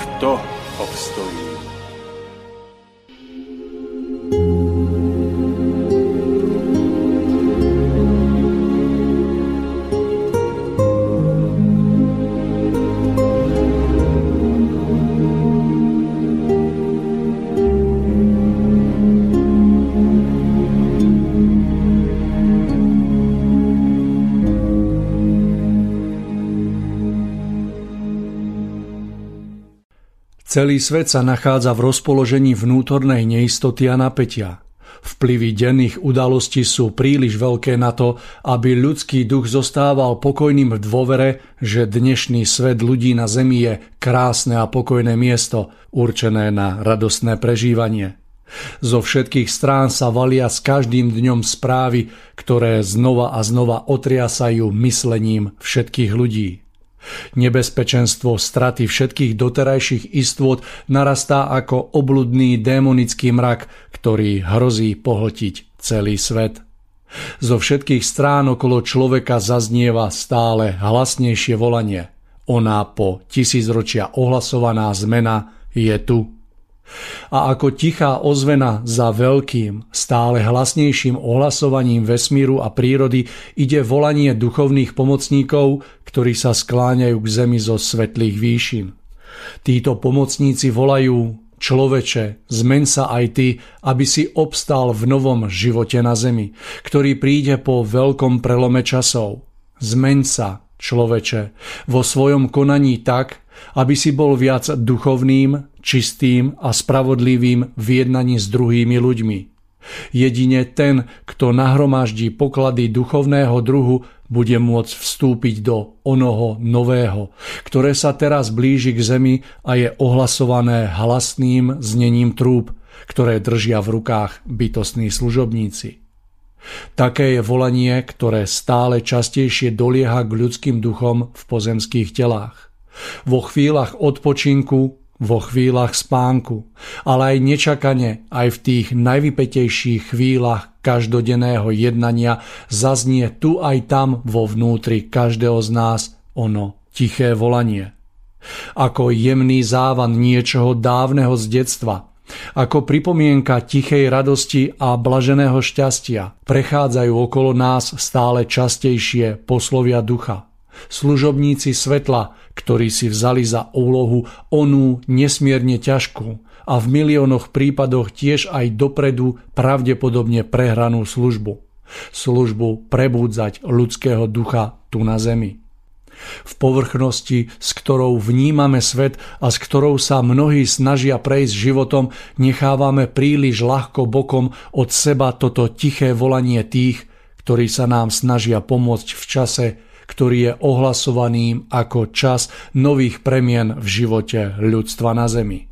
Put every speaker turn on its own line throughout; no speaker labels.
kto obstojí.
Celý svet sa nachádza v rozpoložení vnútornej neistoty a napätia. Vplyvy denných udalostí sú príliš veľké na to, aby ľudský duch zostával pokojným v dôvere, že dnešný svet ľudí na Zemi je krásne a pokojné miesto, určené na radostné prežívanie. Zo všetkých strán sa valia s každým dňom správy, ktoré znova a znova otriasajú myslením všetkých ľudí. Nebezpečenstvo straty všetkých doterajších istôt narastá ako obludný démonický mrak, ktorý hrozí pohltiť celý svet. Zo všetkých strán okolo človeka zaznieva stále hlasnejšie volanie. Ona po tisícročia ohlasovaná zmena je tu. A ako tichá ozvena za veľkým, stále hlasnejším ohlasovaním vesmíru a prírody ide volanie duchovných pomocníkov, ktorí sa skláňajú k zemi zo svetlých výšin. Títo pomocníci volajú Človeče, zmen sa aj ty, aby si obstal v novom živote na zemi, ktorý príde po veľkom prelome časov. Zmeň sa, človeče, vo svojom konaní tak, aby si bol viac duchovným, čistým a spravodlivým v jednaní s druhými ľuďmi. Jedine ten, kto nahromaždí poklady duchovného druhu, bude môcť vstúpiť do onoho nového, ktoré sa teraz blíži k zemi a je ohlasované hlasným znením trúb, ktoré držia v rukách bytostní služobníci. Také je volanie, ktoré stále častejšie dolieha k ľudským duchom v pozemských telách. Vo chvíľach odpočinku vo chvíľach spánku, ale aj nečakane aj v tých najvypetejších chvíľach každodenného jednania zaznie tu aj tam vo vnútri každého z nás ono tiché volanie. Ako jemný závan niečoho dávneho z detstva, ako pripomienka tichej radosti a blaženého šťastia prechádzajú okolo nás stále častejšie poslovia ducha. Služobníci svetla, ktorí si vzali za úlohu onú nesmierne ťažkú a v miliónoch prípadoch tiež aj dopredu pravdepodobne prehranú službu. Službu prebúdzať ľudského ducha tu na zemi. V povrchnosti, s ktorou vnímame svet a s ktorou sa mnohí snažia prejsť životom, nechávame príliš ľahko bokom od seba toto tiché volanie tých, ktorí sa nám snažia pomôcť v čase, ktorý je ohlasovaným ako čas nových premien v živote ľudstva na Zemi.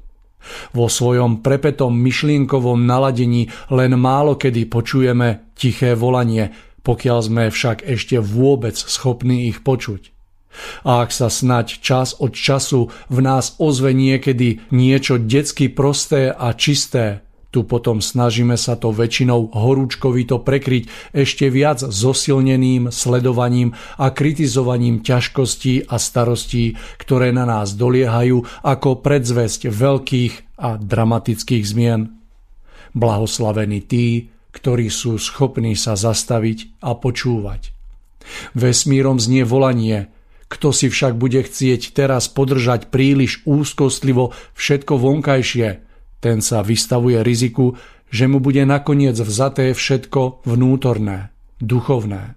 Vo svojom prepetom myšlienkovom naladení len málo kedy počujeme tiché volanie, pokiaľ sme však ešte vôbec schopní ich počuť. A ak sa snať čas od času v nás ozve niekedy niečo detsky prosté a čisté, tu potom snažíme sa to väčšinou horúčkovito prekryť ešte viac zosilneným sledovaním a kritizovaním ťažkostí a starostí, ktoré na nás doliehajú ako predzvesť veľkých a dramatických zmien. Blahoslavení tí, ktorí sú schopní sa zastaviť a počúvať. Vesmírom znie volanie, kto si však bude chcieť teraz podržať príliš úzkostlivo všetko vonkajšie – ten sa vystavuje riziku, že mu bude nakoniec vzaté všetko vnútorné, duchovné.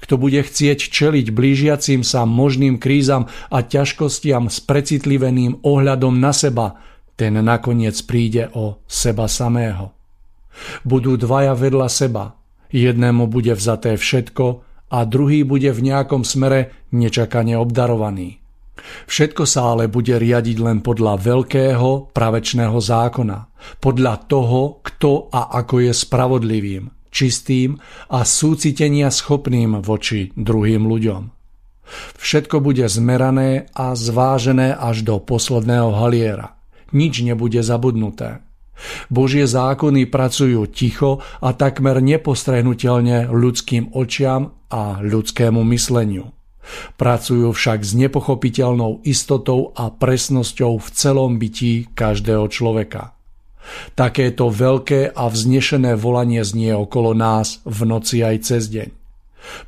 Kto bude chcieť čeliť blížiacim sa možným krízam a ťažkostiam s precitliveným ohľadom na seba, ten nakoniec príde o seba samého. Budú dvaja vedľa seba, jednému bude vzaté všetko a druhý bude v nejakom smere nečakane obdarovaný. Všetko sa ale bude riadiť len podľa veľkého pravečného zákona, podľa toho, kto a ako je spravodlivým, čistým a súcitenia schopným voči druhým ľuďom. Všetko bude zmerané a zvážené až do posledného haliera. Nič nebude zabudnuté. Božie zákony pracujú ticho a takmer nepostrehnutelne ľudským očiam a ľudskému mysleniu. Pracujú však s nepochopiteľnou istotou a presnosťou v celom bytí každého človeka. Takéto veľké a vznešené volanie znie okolo nás v noci aj cez deň.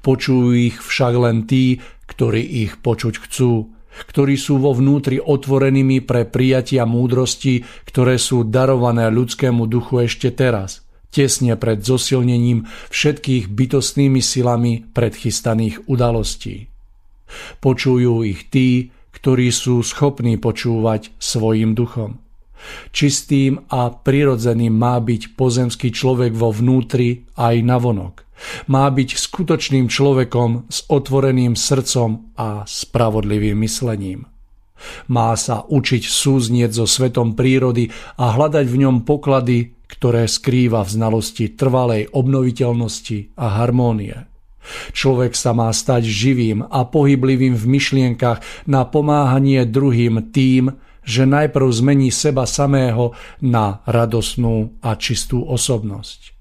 Počujú ich však len tí, ktorí ich počuť chcú, ktorí sú vo vnútri otvorenými pre prijatia múdrosti, ktoré sú darované ľudskému duchu ešte teraz, tesne pred zosilnením všetkých bytostnými silami predchystaných udalostí. Počujú ich tí, ktorí sú schopní počúvať svojim duchom. Čistým a prirodzeným má byť pozemský človek vo vnútri aj navonok. Má byť skutočným človekom s otvoreným srdcom a spravodlivým myslením. Má sa učiť súznieť so svetom prírody a hľadať v ňom poklady, ktoré skrýva v znalosti trvalej obnoviteľnosti a harmónie. Človek sa má stať živým a pohyblivým v myšlienkach na pomáhanie druhým tým, že najprv zmení seba samého na radosnú a čistú osobnosť.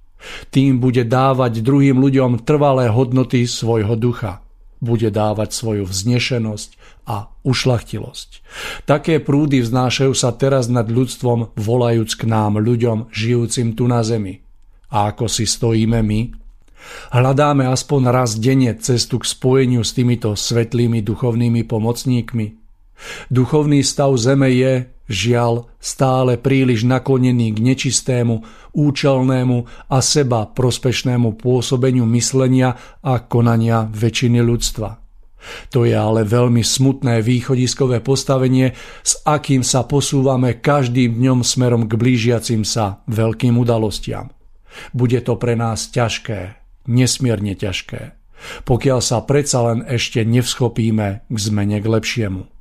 Tým bude dávať druhým ľuďom trvalé hodnoty svojho ducha. Bude dávať svoju vznešenosť a ušlachtilosť. Také prúdy vznášajú sa teraz nad ľudstvom, volajúc k nám ľuďom žijúcim tu na zemi. A ako si stojíme my, Hľadáme aspoň raz denne cestu k spojeniu s týmito svetlými duchovnými pomocníkmi. Duchovný stav zeme je, žiaľ, stále príliš naklonený k nečistému, účelnému a seba prospešnému pôsobeniu myslenia a konania väčšiny ľudstva. To je ale veľmi smutné východiskové postavenie, s akým sa posúvame každým dňom smerom k blížiacim sa veľkým udalostiam. Bude to pre nás ťažké, nesmierne ťažké, pokiaľ sa predsa len ešte nevschopíme k zmene k lepšiemu.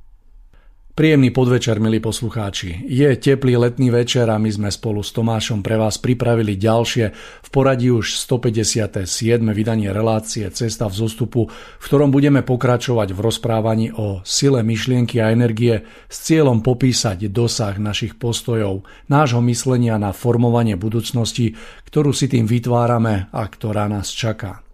Príjemný podvečer, milí poslucháči. Je teplý letný večer a my sme spolu s Tomášom pre vás pripravili ďalšie v poradí už 157. vydanie relácie Cesta v zostupu, v ktorom budeme pokračovať v rozprávaní o sile myšlienky a energie s cieľom popísať dosah našich postojov, nášho myslenia na formovanie budúcnosti, ktorú si tým vytvárame a ktorá nás čaká.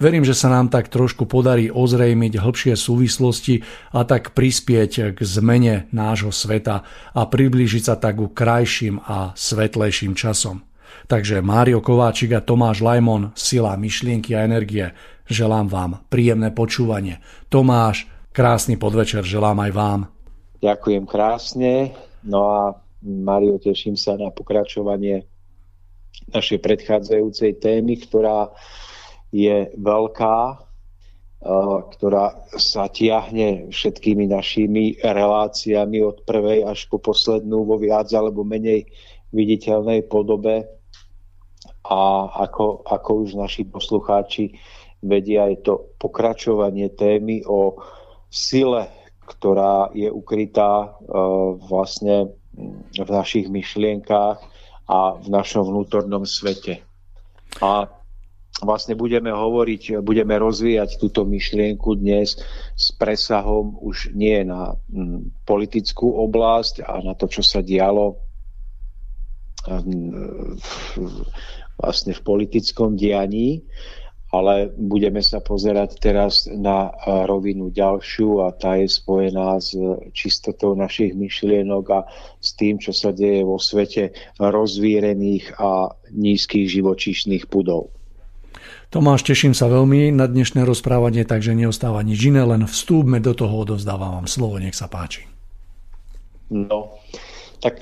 Verím, že sa nám tak trošku podarí ozrejmiť hĺbšie súvislosti a tak prispieť k zmene nášho sveta a priblížiť sa tak ku krajším a svetlejším časom. Takže Mário Kováčik a Tomáš Lajmon, Sila myšlienky a energie. Želám vám príjemné počúvanie. Tomáš, krásny podvečer želám aj vám.
Ďakujem krásne. No a Mario, teším sa na pokračovanie našej predchádzajúcej témy, ktorá je veľká, ktorá sa tiahne všetkými našimi reláciami od prvej až po poslednú vo viac alebo menej viditeľnej podobe. A ako, ako už naši poslucháči vedia, je to pokračovanie témy o sile, ktorá je ukrytá vlastne v našich myšlienkách a v našom vnútornom svete. A vlastne budeme hovoriť, budeme rozvíjať túto myšlienku dnes s presahom už nie na mm, politickú oblasť a na to, čo sa dialo mm, vlastne v politickom dianí, ale budeme sa pozerať teraz na rovinu ďalšiu a tá je spojená s čistotou našich myšlienok a s tým, čo sa deje vo svete rozvírených a nízkych živočíšnych pudov.
Tomáš, teším sa veľmi na dnešné rozprávanie, takže neostáva nič iné, len vstúpme do toho, odovzdávam vám slovo, nech sa páči.
No, tak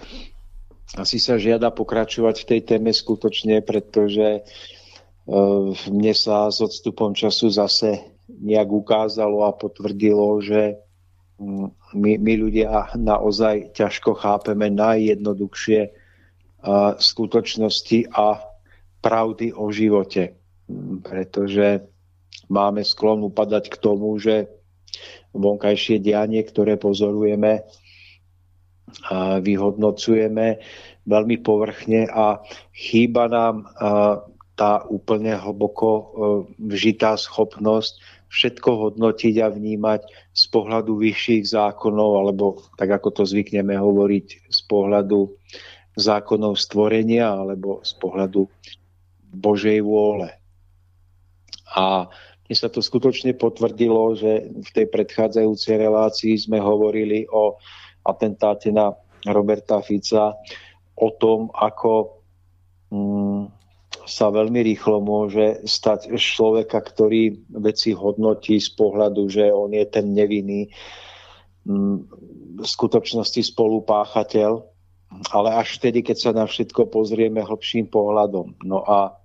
asi sa žiada pokračovať v tej téme skutočne, pretože mne sa s odstupom času zase nejak ukázalo a potvrdilo, že mm, my, my ľudia naozaj ťažko chápeme najjednoduchšie skutočnosti a pravdy o živote. Pretože máme sklon upadať k tomu, že vonkajšie dianie, ktoré pozorujeme, vyhodnocujeme veľmi povrchne a chýba nám tá úplne hlboko e, vžitá schopnosť všetko hodnotiť a vnímať z pohľadu vyšších zákonov, alebo tak ako to zvykneme hovoriť, z pohľadu zákonov stvorenia alebo z pohľadu Božej vôle. A mne sa to skutočne potvrdilo, že v tej predchádzajúcej relácii sme hovorili o atentáte na Roberta Fica, o tom, ako mm, sa veľmi rýchlo môže stať človeka, ktorý veci hodnotí z pohľadu, že on je ten nevinný mm, v skutočnosti spolupáchateľ, ale až vtedy, keď sa na všetko pozrieme hlbším pohľadom. No a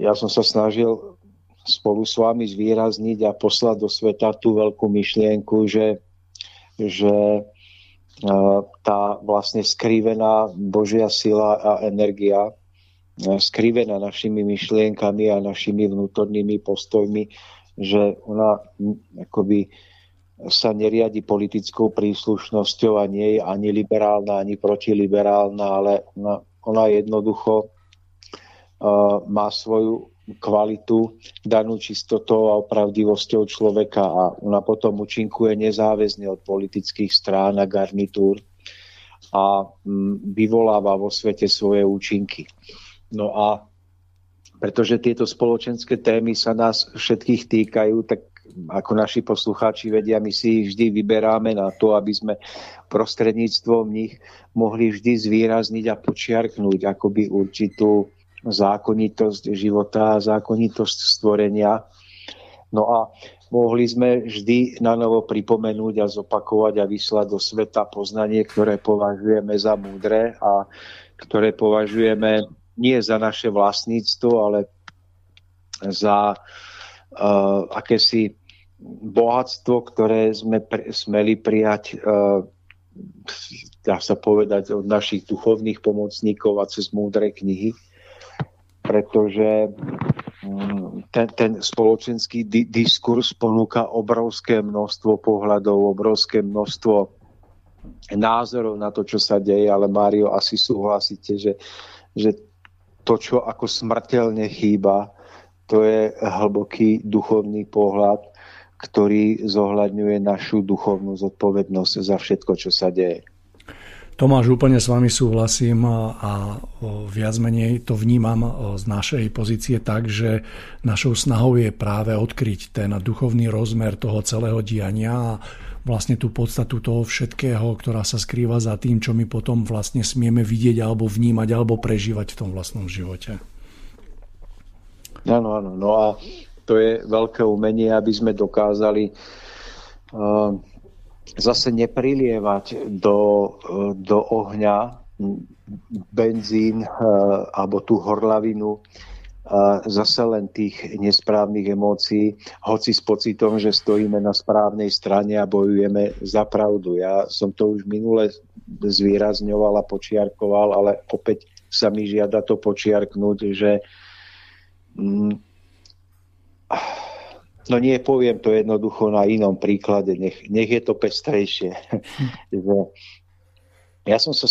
ja som sa snažil spolu s vami zvýrazniť a poslať do sveta tú veľkú myšlienku, že, že tá vlastne skrivená Božia sila a energia, skrivená našimi myšlienkami a našimi vnútornými postojmi, že ona akoby sa neriadi politickou príslušnosťou a nie je ani liberálna, ani protiliberálna, ale ona, ona jednoducho má svoju kvalitu danú čistotou a opravdivosťou človeka a ona potom účinkuje nezáväzne od politických strán a garnitúr a mm, vyvoláva vo svete svoje účinky. No a pretože tieto spoločenské témy sa nás všetkých týkajú, tak ako naši poslucháči vedia, my si ich vždy vyberáme na to, aby sme prostredníctvom nich mohli vždy zvýrazniť a počiarknúť akoby určitú zákonitosť života, zákonitosť stvorenia. No a mohli sme vždy na novo pripomenúť a zopakovať a vyslať do sveta poznanie, ktoré považujeme za múdre a ktoré považujeme nie za naše vlastníctvo, ale za uh, akési bohatstvo, ktoré sme pr- smeli prijať, uh, dá sa povedať, od našich duchovných pomocníkov a cez múdre knihy pretože mm, ten, ten spoločenský di- diskurs ponúka obrovské množstvo pohľadov, obrovské množstvo názorov na to, čo sa deje, ale Mário, asi súhlasíte, že, že to, čo ako smrteľne chýba, to je hlboký duchovný pohľad, ktorý zohľadňuje našu duchovnú zodpovednosť za všetko, čo sa deje.
Tomáš, úplne s vami súhlasím a viac menej to vnímam z našej pozície tak, že našou snahou je práve odkryť ten duchovný rozmer toho celého diania a vlastne tú podstatu toho všetkého, ktorá sa skrýva za tým, čo my potom vlastne smieme vidieť alebo vnímať alebo prežívať v tom vlastnom živote.
Áno, áno. No a to je veľké umenie, aby sme dokázali uh, zase neprilievať do, do ohňa benzín eh, alebo tú horlavinu eh, zase len tých nesprávnych emócií, hoci s pocitom, že stojíme na správnej strane a bojujeme za pravdu. Ja som to už minule zvýrazňoval a počiarkoval, ale opäť sa mi žiada to počiarknúť, že mm, No nie, poviem to jednoducho na inom príklade, nech, nech je to pestrejšie. Hm. ja som sa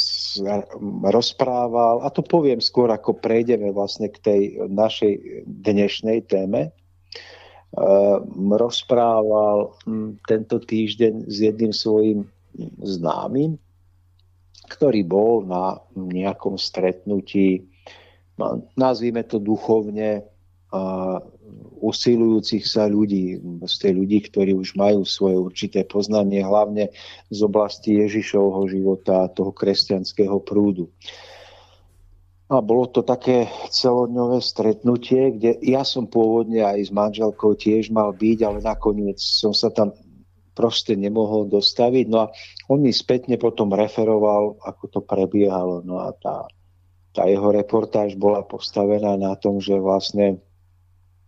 rozprával, a to poviem skôr, ako prejdeme vlastne k tej našej dnešnej téme, uh, rozprával um, tento týždeň s jedným svojim známym, ktorý bol na nejakom stretnutí, no, nazvime to duchovne, usilujúcich sa ľudí, z tej ľudí, ktorí už majú svoje určité poznanie, hlavne z oblasti Ježišovho života a toho kresťanského prúdu. A bolo to také celodňové stretnutie, kde ja som pôvodne aj s manželkou tiež mal byť, ale nakoniec som sa tam proste nemohol dostaviť. No a on mi spätne potom referoval, ako to prebiehalo. No a tá, tá jeho reportáž bola postavená na tom, že vlastne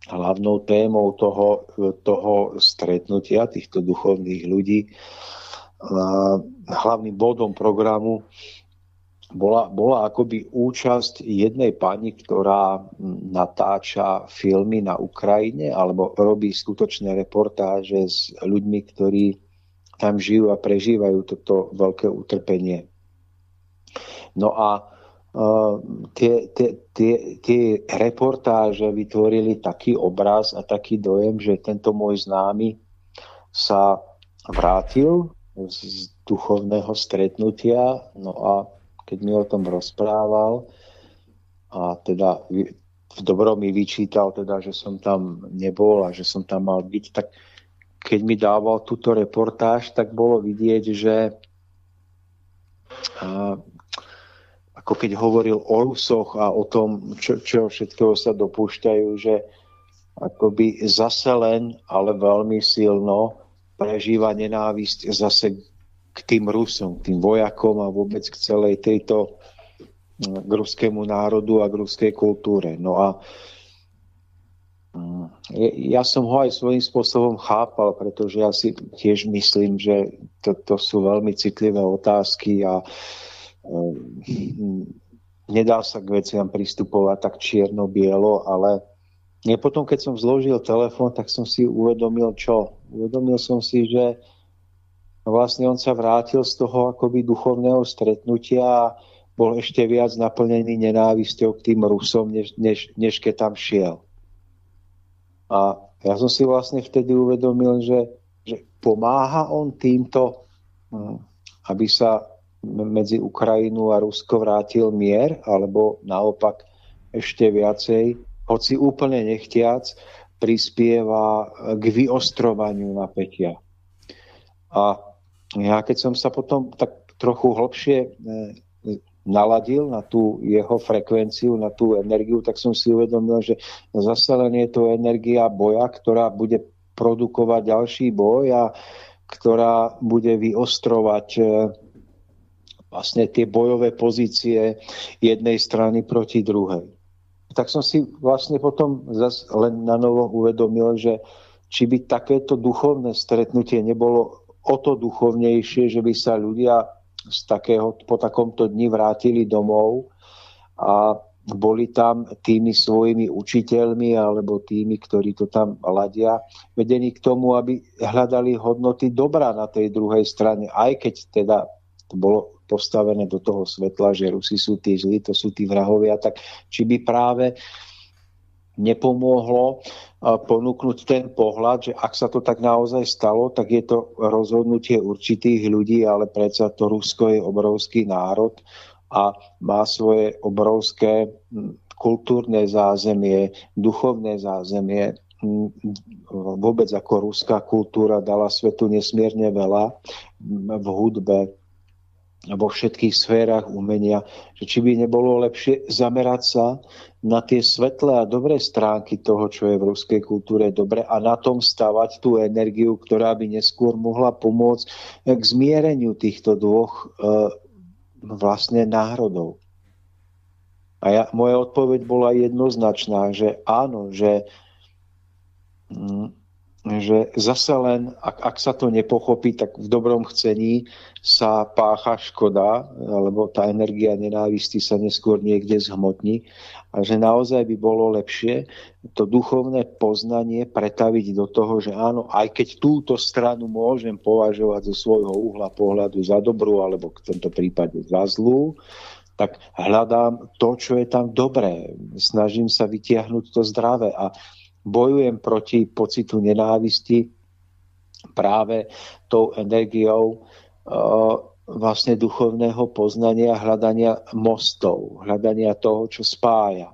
hlavnou témou toho, toho stretnutia týchto duchovných ľudí, hlavným bodom programu bola, bola akoby účasť jednej pani, ktorá natáča filmy na Ukrajine alebo robí skutočné reportáže s ľuďmi, ktorí tam žijú a prežívajú toto veľké utrpenie. No a tie, tie, tie, tie reportáže vytvorili taký obraz a taký dojem, že tento môj známy sa vrátil z duchovného stretnutia no a keď mi o tom rozprával a teda v dobrom mi vyčítal teda, že som tam nebol a že som tam mal byť, tak keď mi dával túto reportáž, tak bolo vidieť, že ako keď hovoril o Rusoch a o tom, čo, čo všetkého sa dopúšťajú, že akoby zase len, ale veľmi silno prežíva nenávisť zase k tým Rusom, k tým vojakom a vôbec k celej tejto mm, k ruskému národu a k ruskej kultúre. No a mm, ja som ho aj svojím spôsobom chápal, pretože ja si tiež myslím, že to, to sú veľmi citlivé otázky a um, nedá sa k veciam pristupovať tak čierno-bielo, ale nie potom, keď som zložil telefón, tak som si uvedomil čo? Uvedomil som si, že vlastne on sa vrátil z toho akoby duchovného stretnutia a bol ešte viac naplnený nenávisťou k tým Rusom, než, než, než keď tam šiel. A ja som si vlastne vtedy uvedomil, že, že pomáha on týmto, hm, aby sa medzi Ukrajinu a Rusko vrátil mier, alebo naopak ešte viacej, hoci úplne nechtiac, prispieva k vyostrovaniu napätia. A ja keď som sa potom tak trochu hlbšie e, naladil na tú jeho frekvenciu, na tú energiu, tak som si uvedomil, že zase len je to energia boja, ktorá bude produkovať ďalší boj a ktorá bude vyostrovať e, vlastne tie bojové pozície jednej strany proti druhej. Tak som si vlastne potom zase len na novo uvedomil, že či by takéto duchovné stretnutie nebolo o to duchovnejšie, že by sa ľudia z takého, po takomto dni vrátili domov a boli tam tými svojimi učiteľmi alebo tými, ktorí to tam ladia, vedení k tomu, aby hľadali hodnoty dobra na tej druhej strane, aj keď teda bolo postavené do toho svetla, že Rusi sú tí zlí, to sú tí vrahovia, tak či by práve nepomôhlo ponúknuť ten pohľad, že ak sa to tak naozaj stalo, tak je to rozhodnutie určitých ľudí, ale predsa to Rusko je obrovský národ a má svoje obrovské kultúrne zázemie, duchovné zázemie. Vôbec ako ruská kultúra dala svetu nesmierne veľa v hudbe, vo všetkých sférach umenia, že či by nebolo lepšie zamerať sa na tie svetlé a dobré stránky toho, čo je v ruskej kultúre dobre a na tom stavať tú energiu, ktorá by neskôr mohla pomôcť k zmiereniu týchto dvoch e, vlastne národov. A ja, moja odpoveď bola jednoznačná, že áno, že mm, že zase len, ak, ak sa to nepochopí, tak v dobrom chcení sa pácha škoda, alebo tá energia nenávisti sa neskôr niekde zhmotní a že naozaj by bolo lepšie to duchovné poznanie pretaviť do toho, že áno, aj keď túto stranu môžem považovať zo svojho uhla pohľadu za dobrú, alebo v tomto prípade za zlú, tak hľadám to, čo je tam dobré. Snažím sa vytiahnuť to zdravé a bojujem proti pocitu nenávisti práve tou energiou vlastne duchovného poznania, hľadania mostov, hľadania toho, čo spája.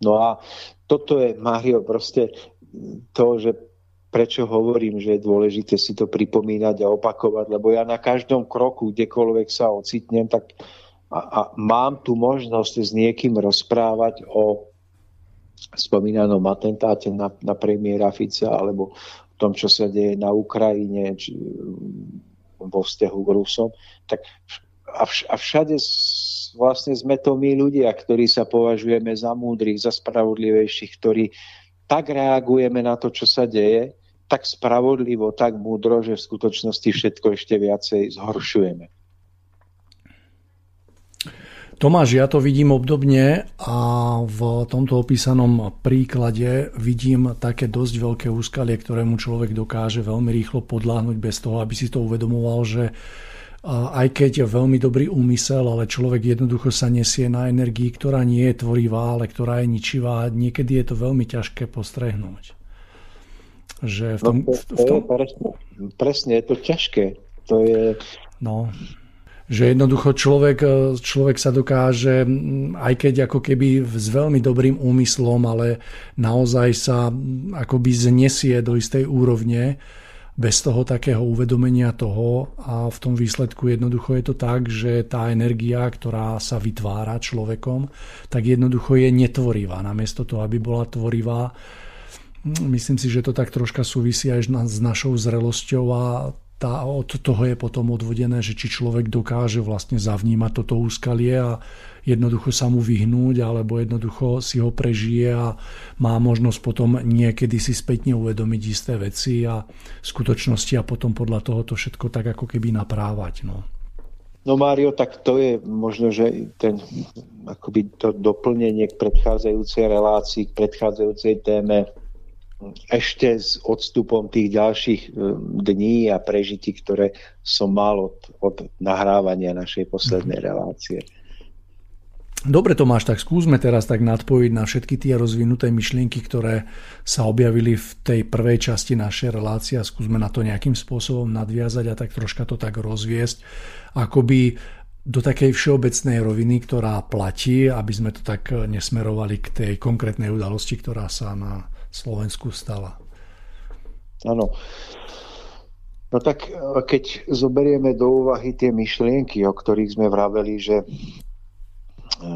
No a toto je, Mario, proste to, že prečo hovorím, že je dôležité si to pripomínať a opakovať, lebo ja na každom kroku, kdekoľvek sa ocitnem, tak a, a mám tu možnosť s niekým rozprávať o spomínanom atentáte na, na premiéra Fica alebo tom, čo sa deje na Ukrajine, či vo vzťahu k Rusom, tak a, vš- a všade vlastne sme to my ľudia, ktorí sa považujeme za múdrych, za spravodlivejších, ktorí tak reagujeme na to, čo sa deje, tak spravodlivo, tak múdro, že v skutočnosti všetko ešte viacej zhoršujeme.
Tomáš, ja to vidím obdobne a v tomto opísanom príklade vidím také dosť veľké úskalie, ktorému človek dokáže veľmi rýchlo podláhnuť bez toho, aby si to uvedomoval, že aj keď je veľmi dobrý úmysel, ale človek jednoducho sa nesie na energii, ktorá nie je tvorivá, ale ktorá je ničivá. Niekedy je to veľmi ťažké postrehnúť.
Že v tom, no to, to v tom... Je presne, presne, je to ťažké. To je...
No, že jednoducho človek, e, človek sa dokáže, aj keď ako keby s veľmi dobrým úmyslom, ale naozaj sa akoby znesie do istej úrovne bez toho takého uvedomenia toho a v tom výsledku jednoducho je to tak, že tá energia, ktorá sa vytvára človekom, tak jednoducho je netvorivá. Namiesto toho, aby bola tvorivá, myslím si, že to tak troška súvisí aj s našou zrelosťou a tá, od toho je potom odvodené, že či človek dokáže vlastne zavnímať toto úskalie a jednoducho sa mu vyhnúť, alebo jednoducho si ho prežije a má možnosť potom niekedy si spätne uvedomiť isté veci a skutočnosti a potom podľa toho to všetko tak ako keby naprávať. No.
No Mário, tak to je možno, že ten, akoby to doplnenie k predchádzajúcej relácii, k predchádzajúcej téme ešte s odstupom tých ďalších e, dní a prežití, ktoré som mal od, od nahrávania našej poslednej mhm. relácie.
Dobre Tomáš, tak skúsme teraz tak nadpojiť na všetky tie rozvinuté myšlienky, ktoré sa objavili v tej prvej časti našej relácie a skúsme na to nejakým spôsobom nadviazať a tak troška to tak rozviesť, akoby do takej všeobecnej roviny, ktorá platí, aby sme to tak nesmerovali k tej konkrétnej udalosti, ktorá sa na Slovensku stala.
Áno. No tak keď zoberieme do úvahy tie myšlienky, o ktorých sme vraveli, že e,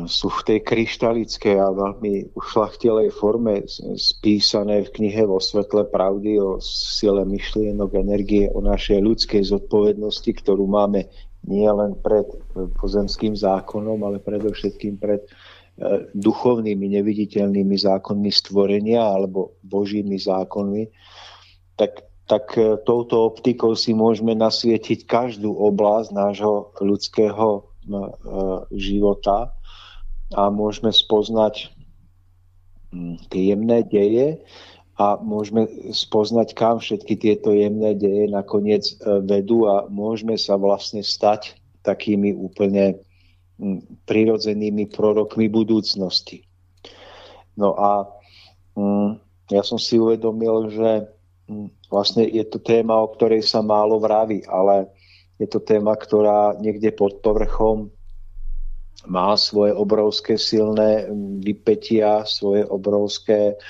sú v tej kryštalickej a veľmi ušlachtilej forme spísané v knihe vo svetle pravdy o sile myšlienok, energie, o našej ľudskej zodpovednosti, ktorú máme nie len pred pozemským zákonom, ale predovšetkým pred E, duchovnými, neviditeľnými zákonmi stvorenia alebo božími zákonmi, tak, tak e, touto optikou si môžeme nasvietiť každú oblasť nášho ľudského e, života a môžeme spoznať hm, tie jemné deje a môžeme spoznať, kam všetky tieto jemné deje nakoniec vedú a môžeme sa vlastne stať takými úplne prirodzenými prorokmi budúcnosti. No a ja som si uvedomil, že vlastne je to téma, o ktorej sa málo vraví, ale je to téma, ktorá niekde pod povrchom má svoje obrovské silné vypetia, svoje obrovské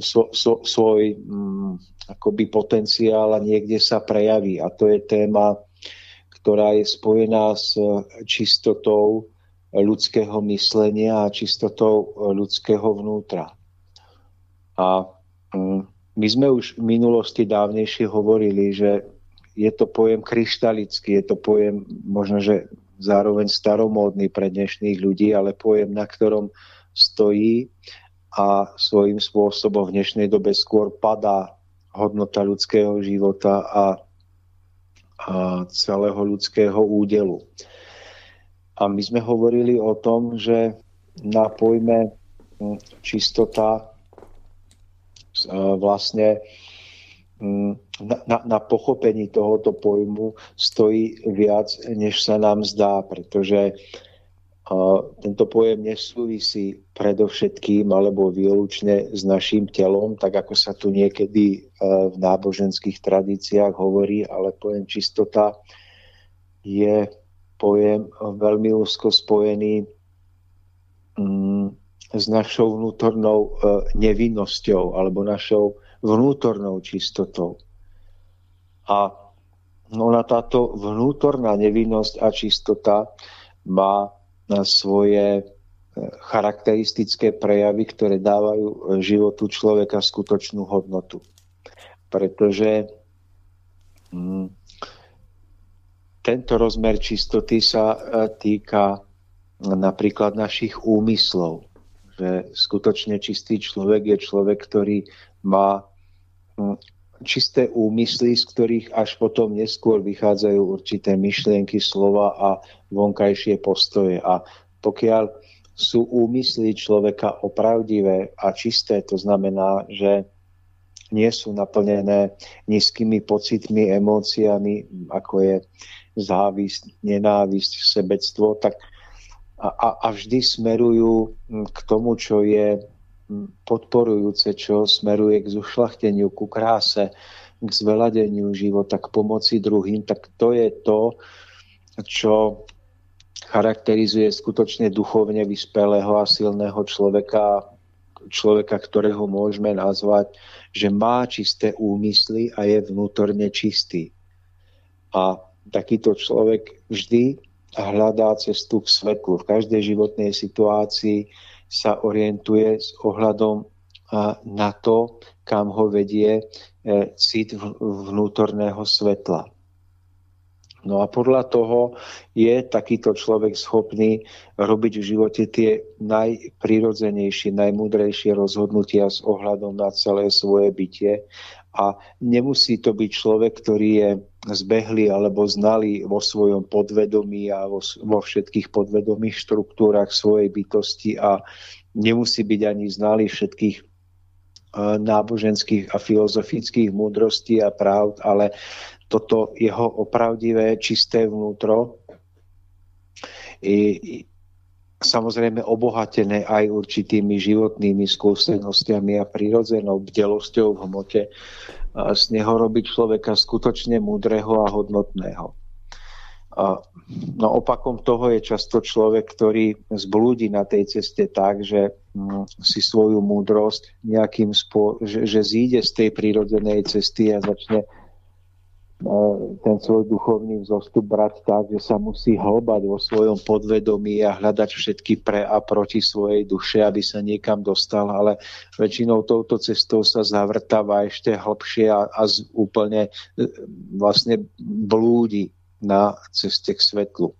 so, so, svoj mm, akoby potenciál a niekde sa prejaví. A to je téma ktorá je spojená s čistotou ľudského myslenia a čistotou ľudského vnútra. A mm, my sme už v minulosti dávnejšie hovorili, že je to pojem kryštalický, je to pojem možno, že zároveň staromódny pre dnešných ľudí, ale pojem, na ktorom stojí a svojím spôsobom v dnešnej dobe skôr padá hodnota ľudského života a celého ľudského údelu. A my sme hovorili o tom, že na pojme hm, čistota vlastne hm, na, na, na pochopení tohoto pojmu stojí viac, než sa nám zdá, pretože tento pojem nesúvisí predovšetkým alebo výlučne s našim telom, tak ako sa tu niekedy e, v náboženských tradíciách hovorí, ale pojem čistota je pojem veľmi úzko spojený mm, s našou vnútornou e, nevinnosťou alebo našou vnútornou čistotou. A ona táto vnútorná nevinnosť a čistota má svoje e, charakteristické prejavy, ktoré dávajú životu človeka skutočnú hodnotu. pretože hm, tento rozmer čistoty sa e, týka napríklad našich úmyslov. Že skutočne čistý človek je človek, ktorý má čisté úmysly, z ktorých až potom neskôr vychádzajú určité myšlienky, slova a vonkajšie postoje. A pokiaľ sú úmysly človeka opravdivé a čisté, to znamená, že nie sú naplnené nízkymi pocitmi, emóciami, ako je závisť, nenávisť, sebectvo, tak a, a vždy smerujú k tomu, čo je podporujúce, čo smeruje k zušlachteniu, ku kráse, k zveladeniu života, k pomoci druhým, tak to je to, čo charakterizuje skutočne duchovne vyspelého a silného človeka, človeka, ktorého môžeme nazvať, že má čisté úmysly a je vnútorne čistý. A takýto človek vždy hľadá cestu k svetlu. V každej životnej situácii sa orientuje s ohľadom na to, kam ho vedie e, cit vnútorného svetla. No a podľa toho je takýto človek schopný robiť v živote tie najprirodzenejšie, najmúdrejšie rozhodnutia s ohľadom na celé svoje bytie. A nemusí to byť človek, ktorý je zbehlý alebo znalý vo svojom podvedomí a vo, vo všetkých podvedomých štruktúrach svojej bytosti a nemusí byť ani znalý všetkých e, náboženských a filozofických múdrostí a práv, ale toto jeho opravdivé, čisté vnútro i, samozrejme obohatené aj určitými životnými skúsenostiami a prirodzenou bdelosťou v hmote, z neho robiť človeka skutočne múdreho a hodnotného. No opakom toho je často človek, ktorý zblúdi na tej ceste tak, že mm, si svoju múdrosť nejakým spô- že, že zíde z tej prírodzenej cesty a začne ten svoj duchovný vzostup brať tak, že sa musí hlbať vo svojom podvedomí a hľadať všetky pre a proti svojej duše, aby sa niekam dostal, ale väčšinou touto cestou sa zavrtáva ešte hlbšie a, a z, úplne e, vlastne blúdi na ceste k svetlu.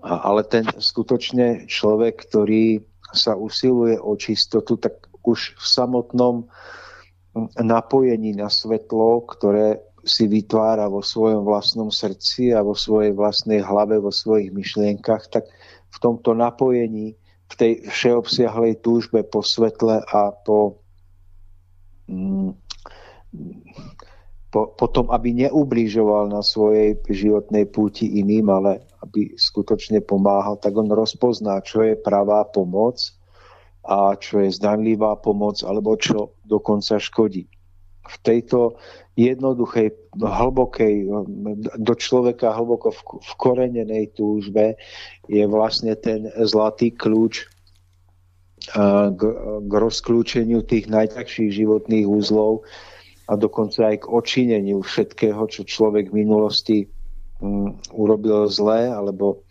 Ale ten skutočne človek, ktorý sa usiluje o čistotu, tak už v samotnom napojení na svetlo, ktoré si vytvára vo svojom vlastnom srdci a vo svojej vlastnej hlave, vo svojich myšlienkach, tak v tomto napojení, v tej všeobsiahlej túžbe po svetle a po mm, po, potom, aby neublížoval na svojej životnej púti iným, ale aby skutočne pomáhal, tak on rozpozná, čo je pravá pomoc a čo je zdanlivá pomoc, alebo čo dokonca škodí. V tejto jednoduchej, hlbokej, do človeka hlboko v korenenej túžbe je vlastne ten zlatý kľúč k, k rozklúčeniu tých najťažších životných úzlov, a dokonca aj k očineniu všetkého, čo človek v minulosti um, urobil zlé, alebo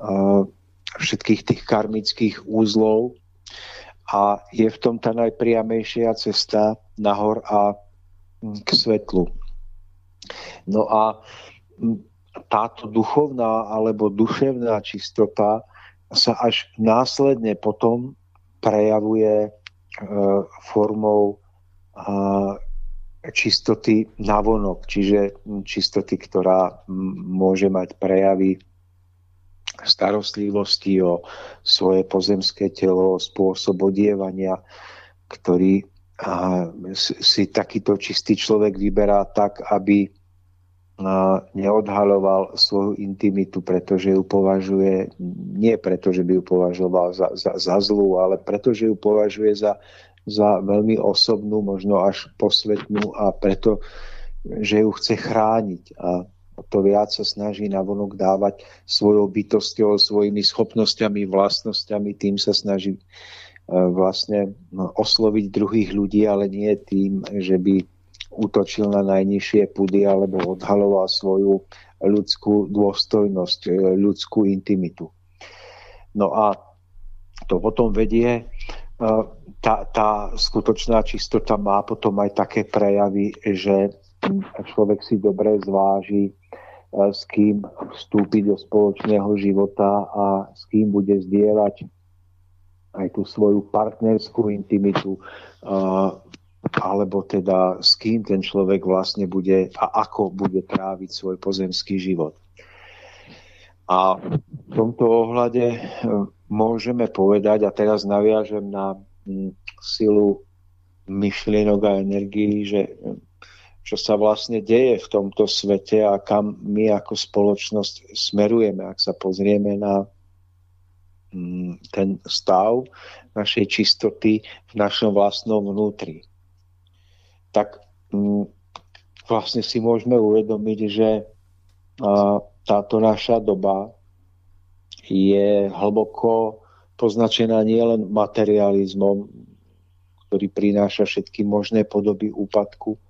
uh, všetkých tých karmických úzlov. A je v tom tá najpriamejšia cesta nahor a k svetlu. No a táto duchovná alebo duševná čistota sa až následne potom prejavuje uh, formou čistoty navonok, čiže čistoty, ktorá môže mať prejavy starostlivosti o svoje pozemské telo, spôsob odievania, ktorý si takýto čistý človek vyberá tak, aby neodhaloval svoju intimitu, pretože ju považuje, nie preto, že by ju považoval za, za, za zlú, ale preto, že ju považuje za za veľmi osobnú, možno až posvetnú a preto, že ju chce chrániť. A to viac sa snaží navonok dávať svojou bytosťou, svojimi schopnosťami, vlastnosťami, tým sa snaží vlastne no, osloviť druhých ľudí, ale nie tým, že by útočil na najnižšie pudy alebo odhaloval svoju ľudskú dôstojnosť, e, ľudskú intimitu. No a to potom vedie tá, tá skutočná čistota má potom aj také prejavy, že človek si dobre zváži, s kým vstúpiť do spoločného života a s kým bude zdieľať aj tú svoju partnerskú intimitu, alebo teda s kým ten človek vlastne bude a ako bude tráviť svoj pozemský život. A v tomto ohľade e, môžeme povedať, a teraz naviažem na silu myšlienok a energií, že čo sa vlastne deje v tomto svete a kam my ako spoločnosť smerujeme. Ak sa pozrieme na ten stav našej čistoty v našom vlastnom vnútri, tak vlastne si môžeme uvedomiť, že táto naša doba je hlboko poznačená nielen materializmom, ktorý prináša všetky možné podoby úpadku,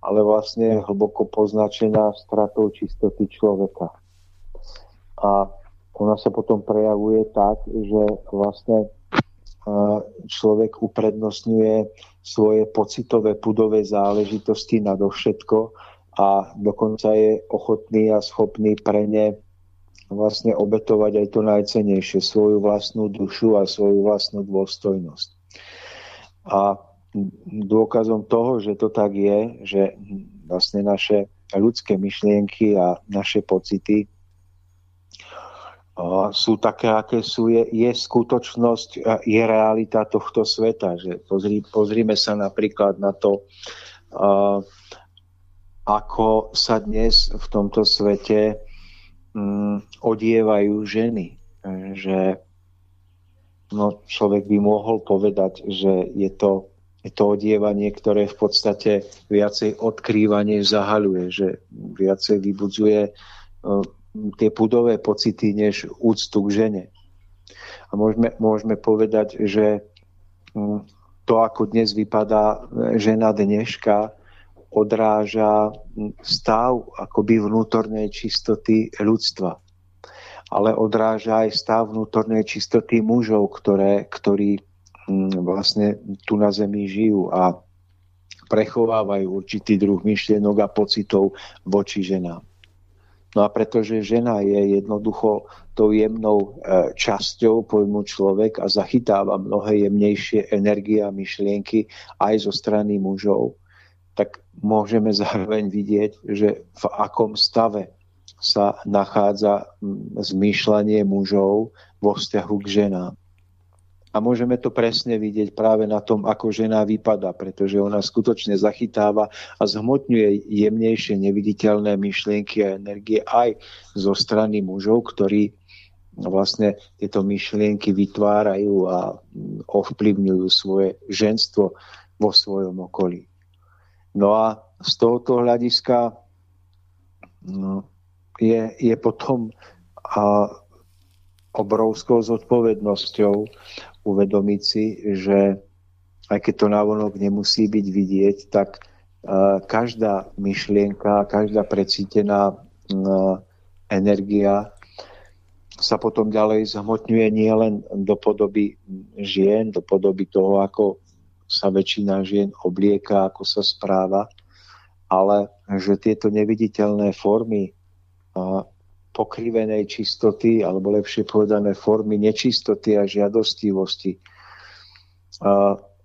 ale vlastne hlboko poznačená stratou čistoty človeka. A ona sa potom prejavuje tak, že vlastne človek uprednostňuje svoje pocitové pudové záležitosti nadovšetko a dokonca je ochotný a schopný pre ne vlastne obetovať aj to najcenejšie, svoju vlastnú dušu a svoju vlastnú dôstojnosť. A dôkazom toho, že to tak je, že vlastne naše ľudské myšlienky a naše pocity sú také, aké sú, je, je skutočnosť, je realita tohto sveta. Že pozri, pozrime sa napríklad na to, ako sa dnes v tomto svete um, odievajú ženy. Že no, človek by mohol povedať, že je to je to odievanie, ktoré v podstate viacej odkrýva, než zahaluje, že viacej vybudzuje e, tie pudové pocity, než úctu k žene. A môžeme, môžeme povedať, že mm, to, ako dnes vypadá žena dneška, odráža mm, stav akoby vnútornej čistoty ľudstva. Ale odráža aj stav vnútornej čistoty mužov, ktoré, ktorí Mm, vlastne tu na Zemi žijú a prechovávajú určitý druh myšlienok a pocitov voči ženám. No a pretože žena je jednoducho tou jemnou e, časťou pojmu človek a zachytáva mnohé jemnejšie energie a myšlienky aj zo strany mužov, tak môžeme zároveň vidieť, že v akom stave sa nachádza zmýšľanie mužov vo vzťahu k ženám. A môžeme to presne vidieť práve na tom, ako žena vypada, pretože ona skutočne zachytáva a zhmotňuje jemnejšie neviditeľné myšlienky a energie aj zo strany mužov, ktorí vlastne tieto myšlienky vytvárajú a ovplyvňujú svoje ženstvo vo svojom okolí. No a z tohoto hľadiska no, je, je potom a, obrovskou zodpovednosťou uvedomiť si, že aj keď to návonok nemusí byť vidieť, tak každá myšlienka, každá precítená energia sa potom ďalej zhmotňuje nielen do podoby žien, do podoby toho, ako sa väčšina žien oblieka, ako sa správa, ale že tieto neviditeľné formy pokrivenej čistoty, alebo lepšie povedané formy nečistoty a žiadostivosti,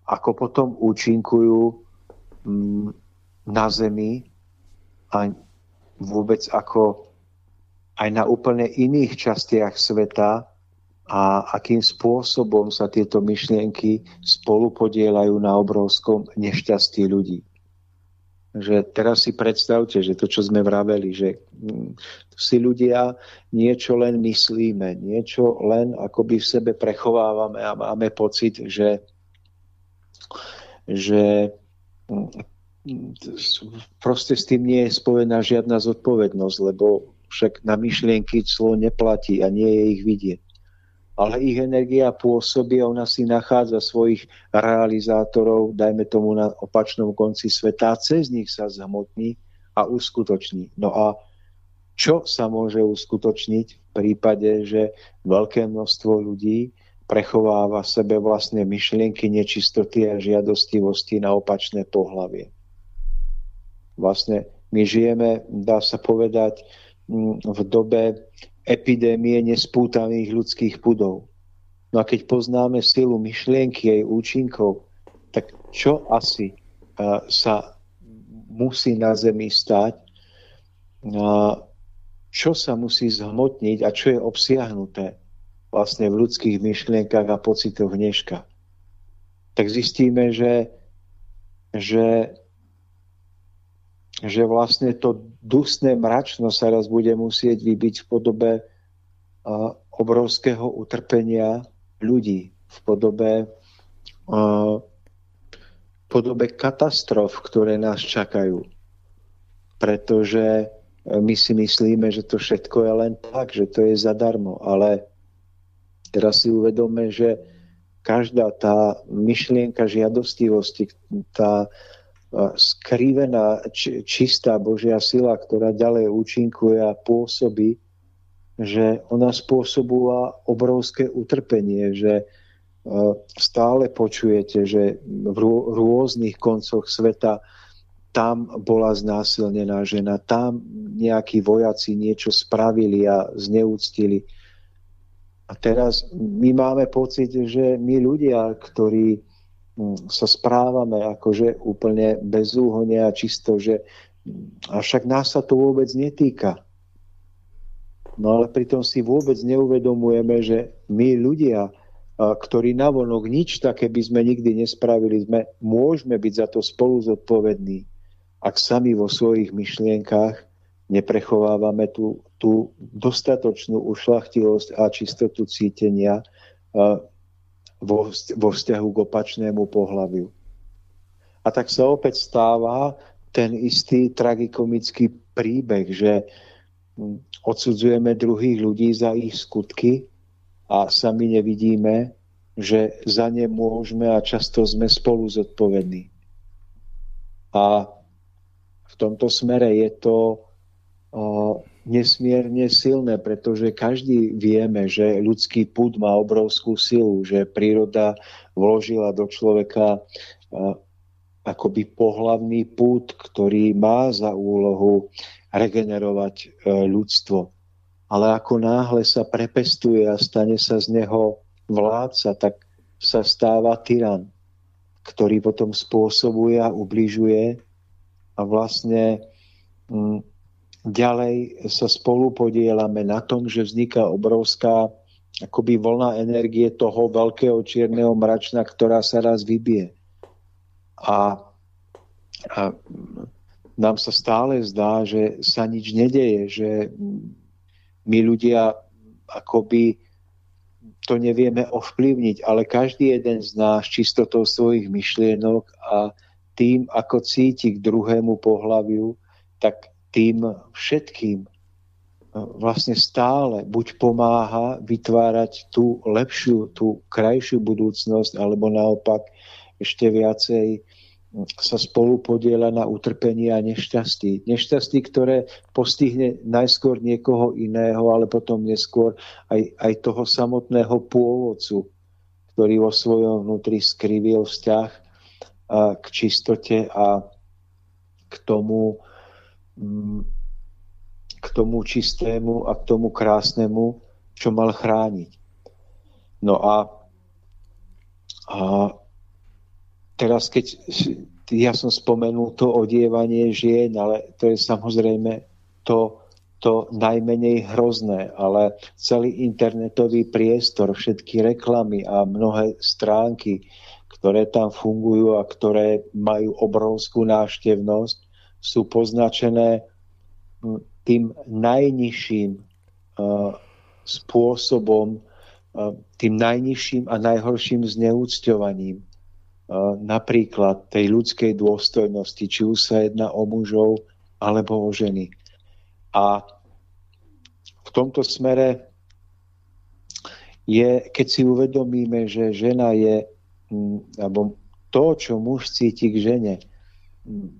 ako potom účinkujú mm, na Zemi a vôbec ako aj na úplne iných častiach sveta a akým spôsobom sa tieto myšlienky spolu podielajú na obrovskom nešťastí ľudí že teraz si predstavte, že to, čo sme vraveli, že mm, si ľudia niečo len myslíme, niečo len akoby v sebe prechovávame a máme pocit, že, že mm, proste s tým nie je spojená žiadna zodpovednosť, lebo však na myšlienky clo neplatí a nie je ich vidieť ale ich energia pôsobí a ona si nachádza svojich realizátorov, dajme tomu na opačnom konci sveta, cez nich sa zhmotní a uskutoční. No a čo sa môže uskutočniť v prípade, že veľké množstvo ľudí prechováva sebe vlastne myšlienky nečistoty a žiadostivosti na opačné pohlavie. Vlastne my žijeme, dá sa povedať, v dobe epidémie nespútaných ľudských pudov. No a keď poznáme silu myšlienky jej účinkov, tak čo asi sa musí na Zemi stať, čo sa musí zhmotniť a čo je obsiahnuté vlastne v ľudských myšlienkach a pocitoch dneška. Tak zistíme, že, že, že vlastne to dusné mračno sa raz bude musieť vybiť v podobe uh, obrovského utrpenia ľudí, v podobe, uh, v podobe katastrof, ktoré nás čakajú. Pretože my si myslíme, že to všetko je len tak, že to je zadarmo, ale Teraz si uvedome, že každá tá myšlienka žiadostivosti, tá skrivená, čistá Božia sila, ktorá ďalej účinkuje a pôsobí, že ona spôsobuje obrovské utrpenie, že stále počujete, že v rôznych koncoch sveta tam bola znásilnená žena, tam nejakí vojaci niečo spravili a zneúctili. A teraz my máme pocit, že my ľudia, ktorí sa správame akože úplne bezúhonne a čisto, že hm, avšak nás sa to vôbec netýka. No ale pritom si vôbec neuvedomujeme, že my ľudia, ktorí navonok nič také by sme nikdy nespravili, sme, môžeme byť za to spolu zodpovední, ak sami vo svojich myšlienkách neprechovávame tú, tú dostatočnú ušlachtilosť a čistotu cítenia vo, vo vzťahu k opačnému pohľaviu. A tak sa opäť stáva ten istý tragikomický príbeh, že hm, odsudzujeme druhých ľudí za ich skutky a sami nevidíme, že za ne môžeme a často sme spolu zodpovední. A v tomto smere je to nesmierne silné, pretože každý vieme, že ľudský púd má obrovskú silu, že príroda vložila do človeka akoby pohlavný púd, ktorý má za úlohu regenerovať e, ľudstvo. Ale ako náhle sa prepestuje a stane sa z neho vládca, tak sa stáva tyran, ktorý potom spôsobuje a ubližuje a vlastne mm, Ďalej sa spolu podielame na tom, že vzniká obrovská akoby vlna energie toho veľkého čierneho mračna, ktorá sa raz vybije. A, a nám sa stále zdá, že sa nič nedeje, že my ľudia akoby to nevieme ovplyvniť, ale každý jeden z nás čistotou svojich myšlienok a tým, ako cíti k druhému pohľaviu, tak tým všetkým e, vlastne stále buď pomáha vytvárať tú lepšiu, tú krajšiu budúcnosť, alebo naopak ešte viacej sa spolu podiela na utrpení a nešťastí. Nešťastí, ktoré postihne najskôr niekoho iného, ale potom neskôr aj, aj toho samotného pôvodcu, ktorý vo svojom vnútri skrivil vzťah k čistote a k tomu, k tomu čistému a k tomu krásnemu, čo mal chrániť. No a, a teraz, keď ja som spomenul to odievanie žien, ale to je samozrejme to, to najmenej hrozné, ale celý internetový priestor, všetky reklamy a mnohé stránky, ktoré tam fungujú a ktoré majú obrovskú návštevnosť, sú poznačené tým najnižším uh, spôsobom, uh, tým najnižším a najhorším zneúcťovaním uh, napríklad tej ľudskej dôstojnosti, či už sa jedná o mužov alebo o ženy. A v tomto smere je, keď si uvedomíme, že žena je, alebo to, čo muž cíti k žene,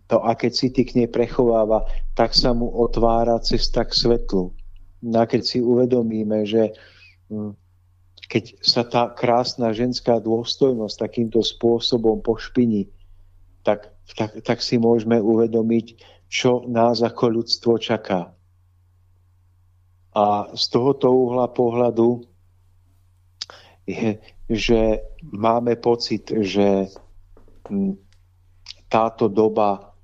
to, aké city k nej prechováva, tak sa mu otvára cesta k svetlu. No a keď si uvedomíme, že hm, keď sa tá krásna ženská dôstojnosť takýmto spôsobom pošpiní, tak, tak, tak si môžeme uvedomiť, čo nás ako ľudstvo čaká. A z tohoto uhla pohľadu je, že máme pocit, že táto doba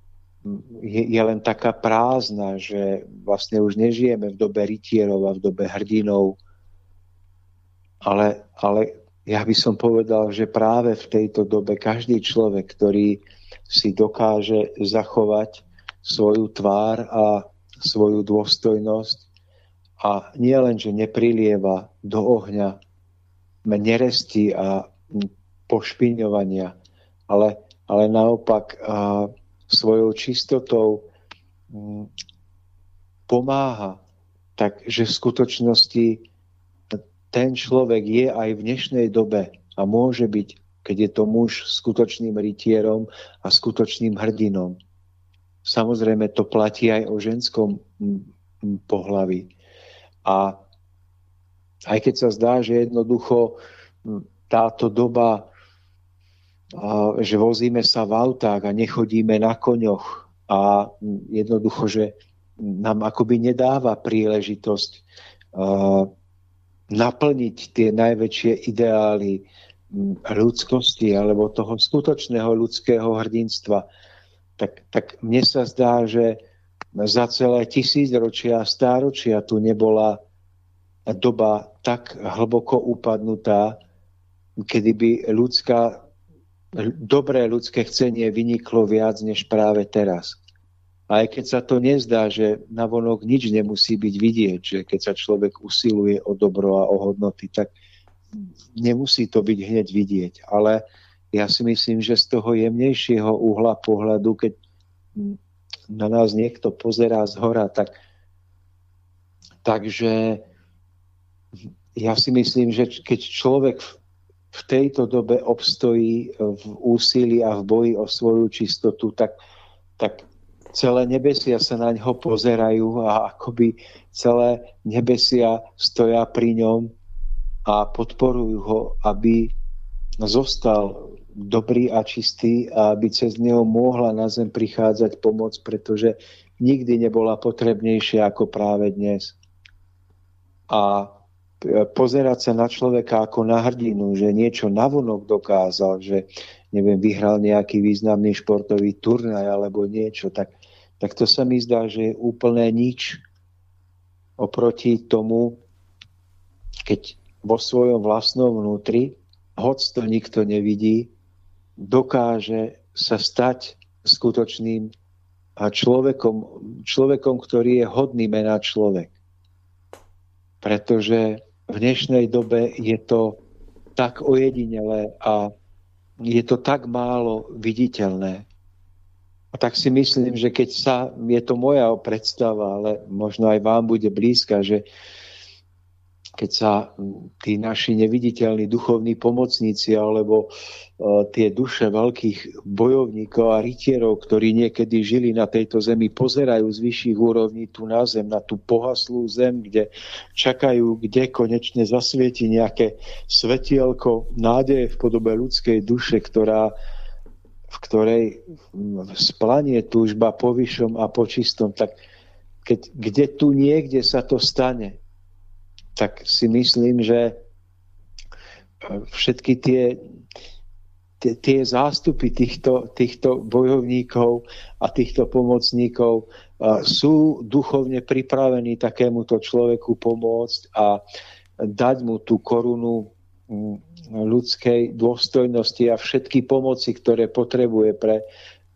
je, je len taká prázdna, že vlastne už nežijeme v dobe rytierov a v dobe hrdinov, ale, ale ja by som povedal, že práve v tejto dobe každý človek, ktorý si dokáže zachovať svoju tvár a svoju dôstojnosť a nie len, že neprilieva do ohňa neresti a pošpiňovania, ale, ale naopak svojou čistotou m, pomáha, takže v skutočnosti ten človek je aj v dnešnej dobe a môže byť, keď je to muž, skutočným rytierom a skutočným hrdinom. Samozrejme, to platí aj o ženskom pohlaví. A aj keď sa zdá, že jednoducho táto doba, že vozíme sa v autách a nechodíme na koňoch. A jednoducho, že nám akoby nedáva príležitosť naplniť tie najväčšie ideály ľudskosti alebo toho skutočného ľudského hrdinstva, tak, tak mne sa zdá, že za celé tisícročia a stáročia tu nebola doba tak hlboko upadnutá, kedy by ľudská, dobré ľudské chcenie vyniklo viac než práve teraz. Aj keď sa to nezdá, že navonok nič nemusí byť vidieť, že keď sa človek usiluje o dobro a o hodnoty, tak nemusí to byť hneď vidieť. Ale ja si myslím, že z toho jemnejšieho uhla pohľadu, keď na nás niekto pozerá z hora, tak takže ja si myslím, že keď človek tejto dobe obstojí v úsilí a v boji o svoju čistotu, tak, tak celé nebesia sa na ňo pozerajú a akoby celé nebesia stoja pri ňom a podporujú ho, aby zostal dobrý a čistý a aby cez neho mohla na zem prichádzať pomoc, pretože nikdy nebola potrebnejšia ako práve dnes. A pozerať sa na človeka ako na hrdinu, že niečo navonok dokázal, že neviem, vyhral nejaký významný športový turnaj alebo niečo, tak tak to sa mi zdá, že je úplné nič oproti tomu, keď vo svojom vlastnom vnútri, hoď to nikto nevidí, dokáže sa stať skutočným človekom, človekom, ktorý je hodný mená človek. Pretože v dnešnej dobe je to tak ojedinelé a je to tak málo viditeľné. A tak si myslím, že keď sa, je to moja predstava, ale možno aj vám bude blízka, že keď sa tí naši neviditeľní duchovní pomocníci alebo uh, tie duše veľkých bojovníkov a rytierov, ktorí niekedy žili na tejto zemi, pozerajú z vyšších úrovní tu na zem, na tú pohaslú zem, kde čakajú, kde konečne zasvieti nejaké svetielko nádeje v podobe ľudskej duše, ktorá v ktorej splanie túžba po vyššom a po čistom, tak keď, kde tu niekde sa to stane, tak si myslím, že všetky tie, tie, tie zástupy týchto, týchto bojovníkov a týchto pomocníkov sú duchovne pripravení takémuto človeku pomôcť a dať mu tú korunu ľudskej dôstojnosti a všetky pomoci, ktoré potrebuje pre,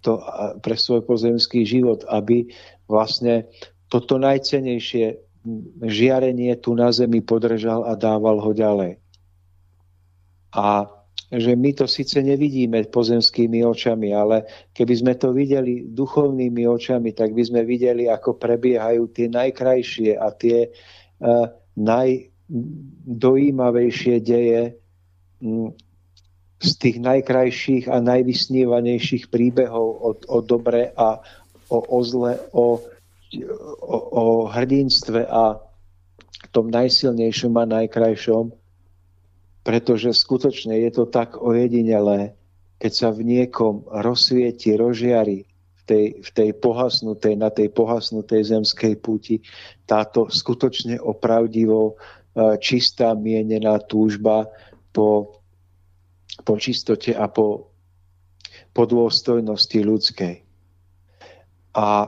to, pre svoj pozemský život, aby vlastne toto najcenejšie žiarenie tu na zemi podržal a dával ho ďalej. A že my to síce nevidíme pozemskými očami, ale keby sme to videli duchovnými očami, tak by sme videli, ako prebiehajú tie najkrajšie a tie uh, naj, dojímavejšie deje mm, z tých najkrajších a najvysnívanejších príbehov o, o dobre a o, o zle, o, o, o hrdinstve a tom najsilnejšom a najkrajšom pretože skutočne je to tak ojedinelé, keď sa v niekom rozsvieti, rozžiari v tej, v tej pohasnutej, na tej pohasnutej zemskej púti, táto skutočne opravdivo e, čistá mienená túžba po, po čistote a po, po dôstojnosti ľudskej. A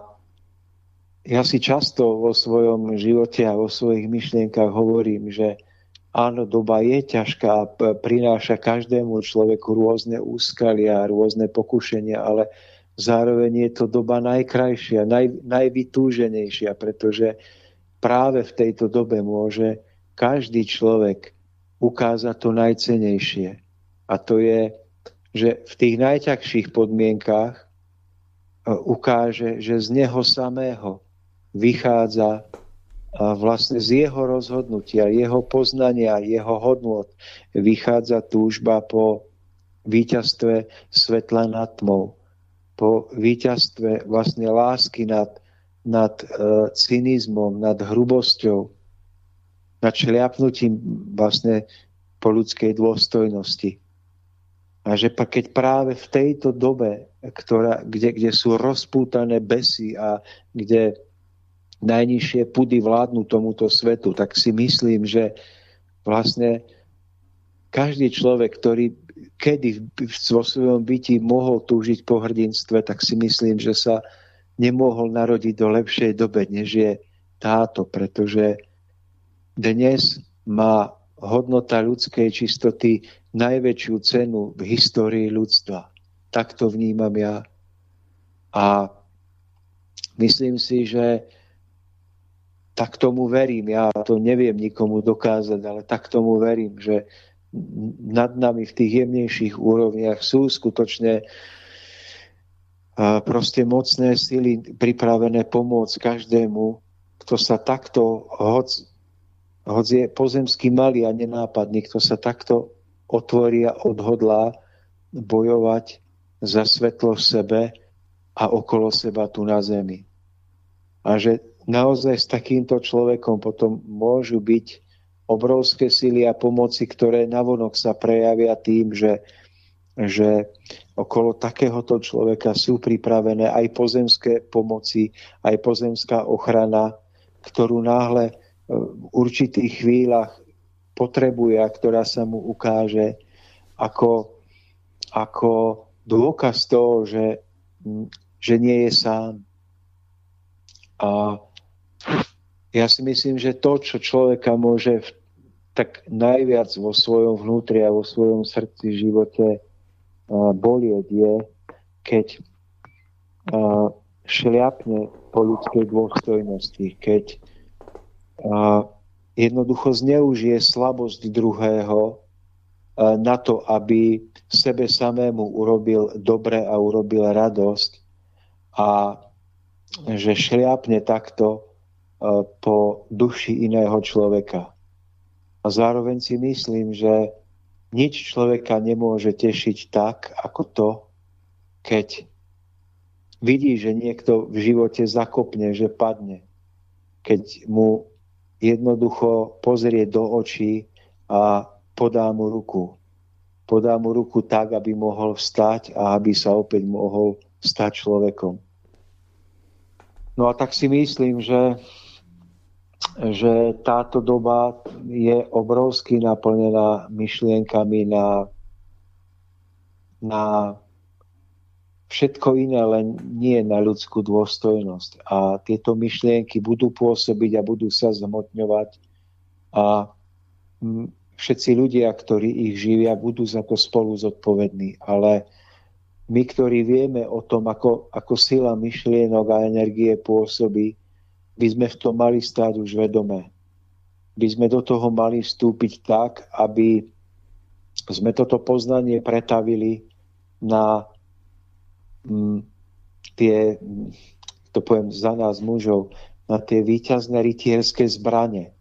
ja si často vo svojom živote a vo svojich myšlienkach hovorím, že áno, doba je ťažká a prináša každému človeku rôzne úskalia, rôzne pokušenia, ale zároveň je to doba najkrajšia, naj, najvytúženejšia, pretože práve v tejto dobe môže každý človek ukázať to najcenejšie. A to je, že v tých najťažších podmienkách e, ukáže, že z neho samého vychádza vlastne z jeho rozhodnutia, jeho poznania, jeho hodnot vychádza túžba po víťazstve svetla nad tmou, po víťazstve vlastne lásky nad, nad e, cynizmom, nad hrubosťou, nad šliapnutím vlastne po ľudskej dôstojnosti. A že keď práve v tejto dobe, ktorá, kde, kde sú rozpútané besy a kde najnižšie pudy vládnu tomuto svetu, tak si myslím, že vlastne každý človek, ktorý kedy vo svojom byti mohol túžiť po hrdinstve, tak si myslím, že sa nemohol narodiť do lepšej dobe, než je táto, pretože dnes má hodnota ľudskej čistoty najväčšiu cenu v histórii ľudstva. Tak to vnímam ja. A myslím si, že tak tomu verím. Ja to neviem nikomu dokázať, ale tak tomu verím, že nad nami v tých jemnejších úrovniach sú skutočne proste mocné sily pripravené pomôcť každému, kto sa takto, hoď, hoď je pozemský malý a nenápadný, kto sa takto otvorí a odhodlá bojovať za svetlo v sebe a okolo seba tu na zemi. A že naozaj s takýmto človekom potom môžu byť obrovské síly a pomoci, ktoré navonok sa prejavia tým, že, že okolo takéhoto človeka sú pripravené aj pozemské pomoci, aj pozemská ochrana, ktorú náhle v určitých chvíľach potrebuje a ktorá sa mu ukáže ako, ako dôkaz toho, že, že nie je sám. A ja si myslím, že to, čo človeka môže tak najviac vo svojom vnútri a vo svojom srdci, živote bolieť je, keď šliapne po ľudskej dôstojnosti, keď jednoducho zneužije slabosť druhého na to, aby sebe samému urobil dobre a urobil radosť a že šliapne takto po duši iného človeka. A zároveň si myslím, že nič človeka nemôže tešiť tak, ako to, keď vidí, že niekto v živote zakopne, že padne. Keď mu jednoducho pozrie do očí a podá mu ruku. Podá mu ruku tak, aby mohol vstať a aby sa opäť mohol stať človekom. No a tak si myslím, že že táto doba je obrovsky naplnená myšlienkami na, na všetko iné, len nie na ľudskú dôstojnosť. A tieto myšlienky budú pôsobiť a budú sa zhmotňovať a všetci ľudia, ktorí ich živia, budú za to spolu zodpovední. Ale my, ktorí vieme o tom, ako, ako sila myšlienok a energie pôsobí, by sme v tom mali stáť už vedomé. By sme do toho mali vstúpiť tak, aby sme toto poznanie pretavili na mm, tie, to poviem za nás mužov, na tie výťazné rytierské zbranie, e,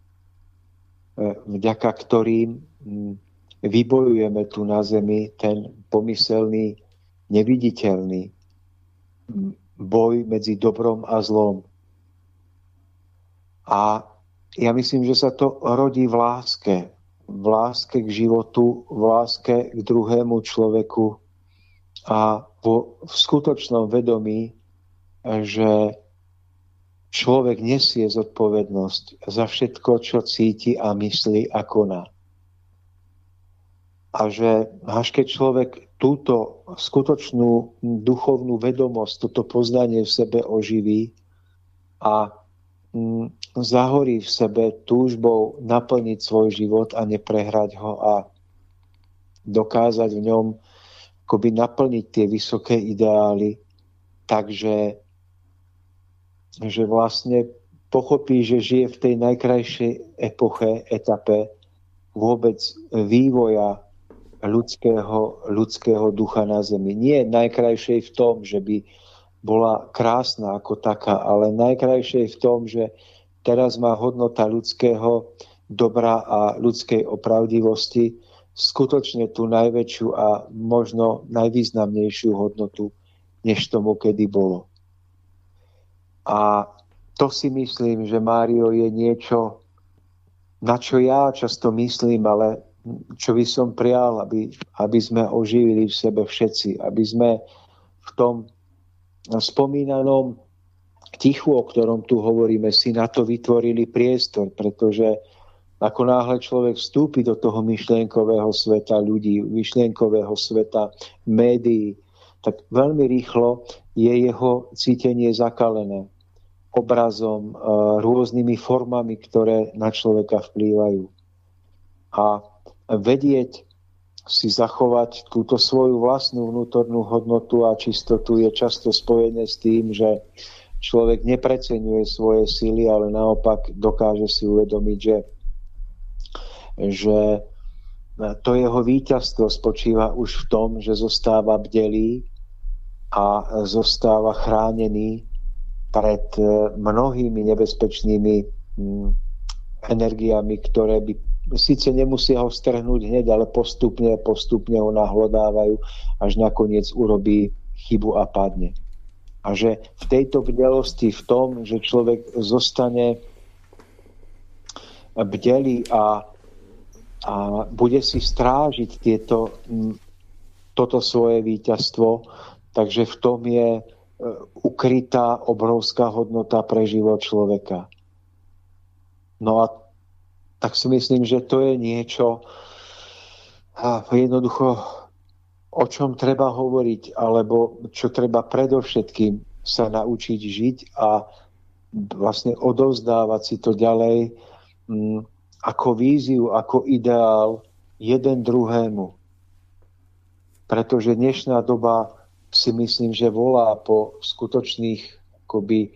vďaka ktorým mm, vybojujeme tu na zemi ten pomyselný, neviditeľný mm, boj medzi dobrom a zlom. A ja myslím, že sa to rodí v láske. v láske k životu, v láske k druhému človeku a vo, v skutočnom vedomí, že človek nesie zodpovednosť za všetko, čo cíti a myslí a koná. A že až keď človek túto skutočnú duchovnú vedomosť, toto poznanie v sebe oživí a zahorí v sebe túžbou naplniť svoj život a neprehrať ho a dokázať v ňom akoby naplniť tie vysoké ideály, takže že vlastne pochopí, že žije v tej najkrajšej epoche, etape vôbec vývoja ľudského, ľudského ducha na zemi. Nie najkrajšej v tom, že by bola krásna ako taká, ale najkrajšej v tom, že teraz má hodnota ľudského dobra a ľudskej opravdivosti skutočne tú najväčšiu a možno najvýznamnejšiu hodnotu, než tomu kedy bolo. A to si myslím, že Mário je niečo, na čo ja často myslím, ale čo by som prial, aby, aby sme oživili v sebe všetci, aby sme v tom spomínanom tichu, o ktorom tu hovoríme, si na to vytvorili priestor, pretože ako náhle človek vstúpi do toho myšlienkového sveta ľudí, myšlienkového sveta médií, tak veľmi rýchlo je jeho cítenie zakalené obrazom, e, rôznymi formami, ktoré na človeka vplývajú. A vedieť si zachovať túto svoju vlastnú vnútornú hodnotu a čistotu je často spojené s tým, že človek nepreceňuje svoje síly, ale naopak dokáže si uvedomiť, že, že to jeho víťazstvo spočíva už v tom, že zostáva bdelý a zostáva chránený pred mnohými nebezpečnými mm, energiami, ktoré by síce nemusia ho strhnúť hneď, ale postupne, postupne ho nahlodávajú, až nakoniec urobí chybu a padne. A že v tejto bdelosti, v tom, že človek zostane bdelý a, a bude si strážiť tieto, toto svoje víťazstvo, takže v tom je e, ukrytá obrovská hodnota pre život človeka. No a tak si myslím, že to je niečo jednoducho o čom treba hovoriť, alebo čo treba predovšetkým sa naučiť žiť a vlastne odovzdávať si to ďalej m, mm, ako víziu, ako ideál jeden druhému. Pretože dnešná doba si myslím, že volá po skutočných akoby,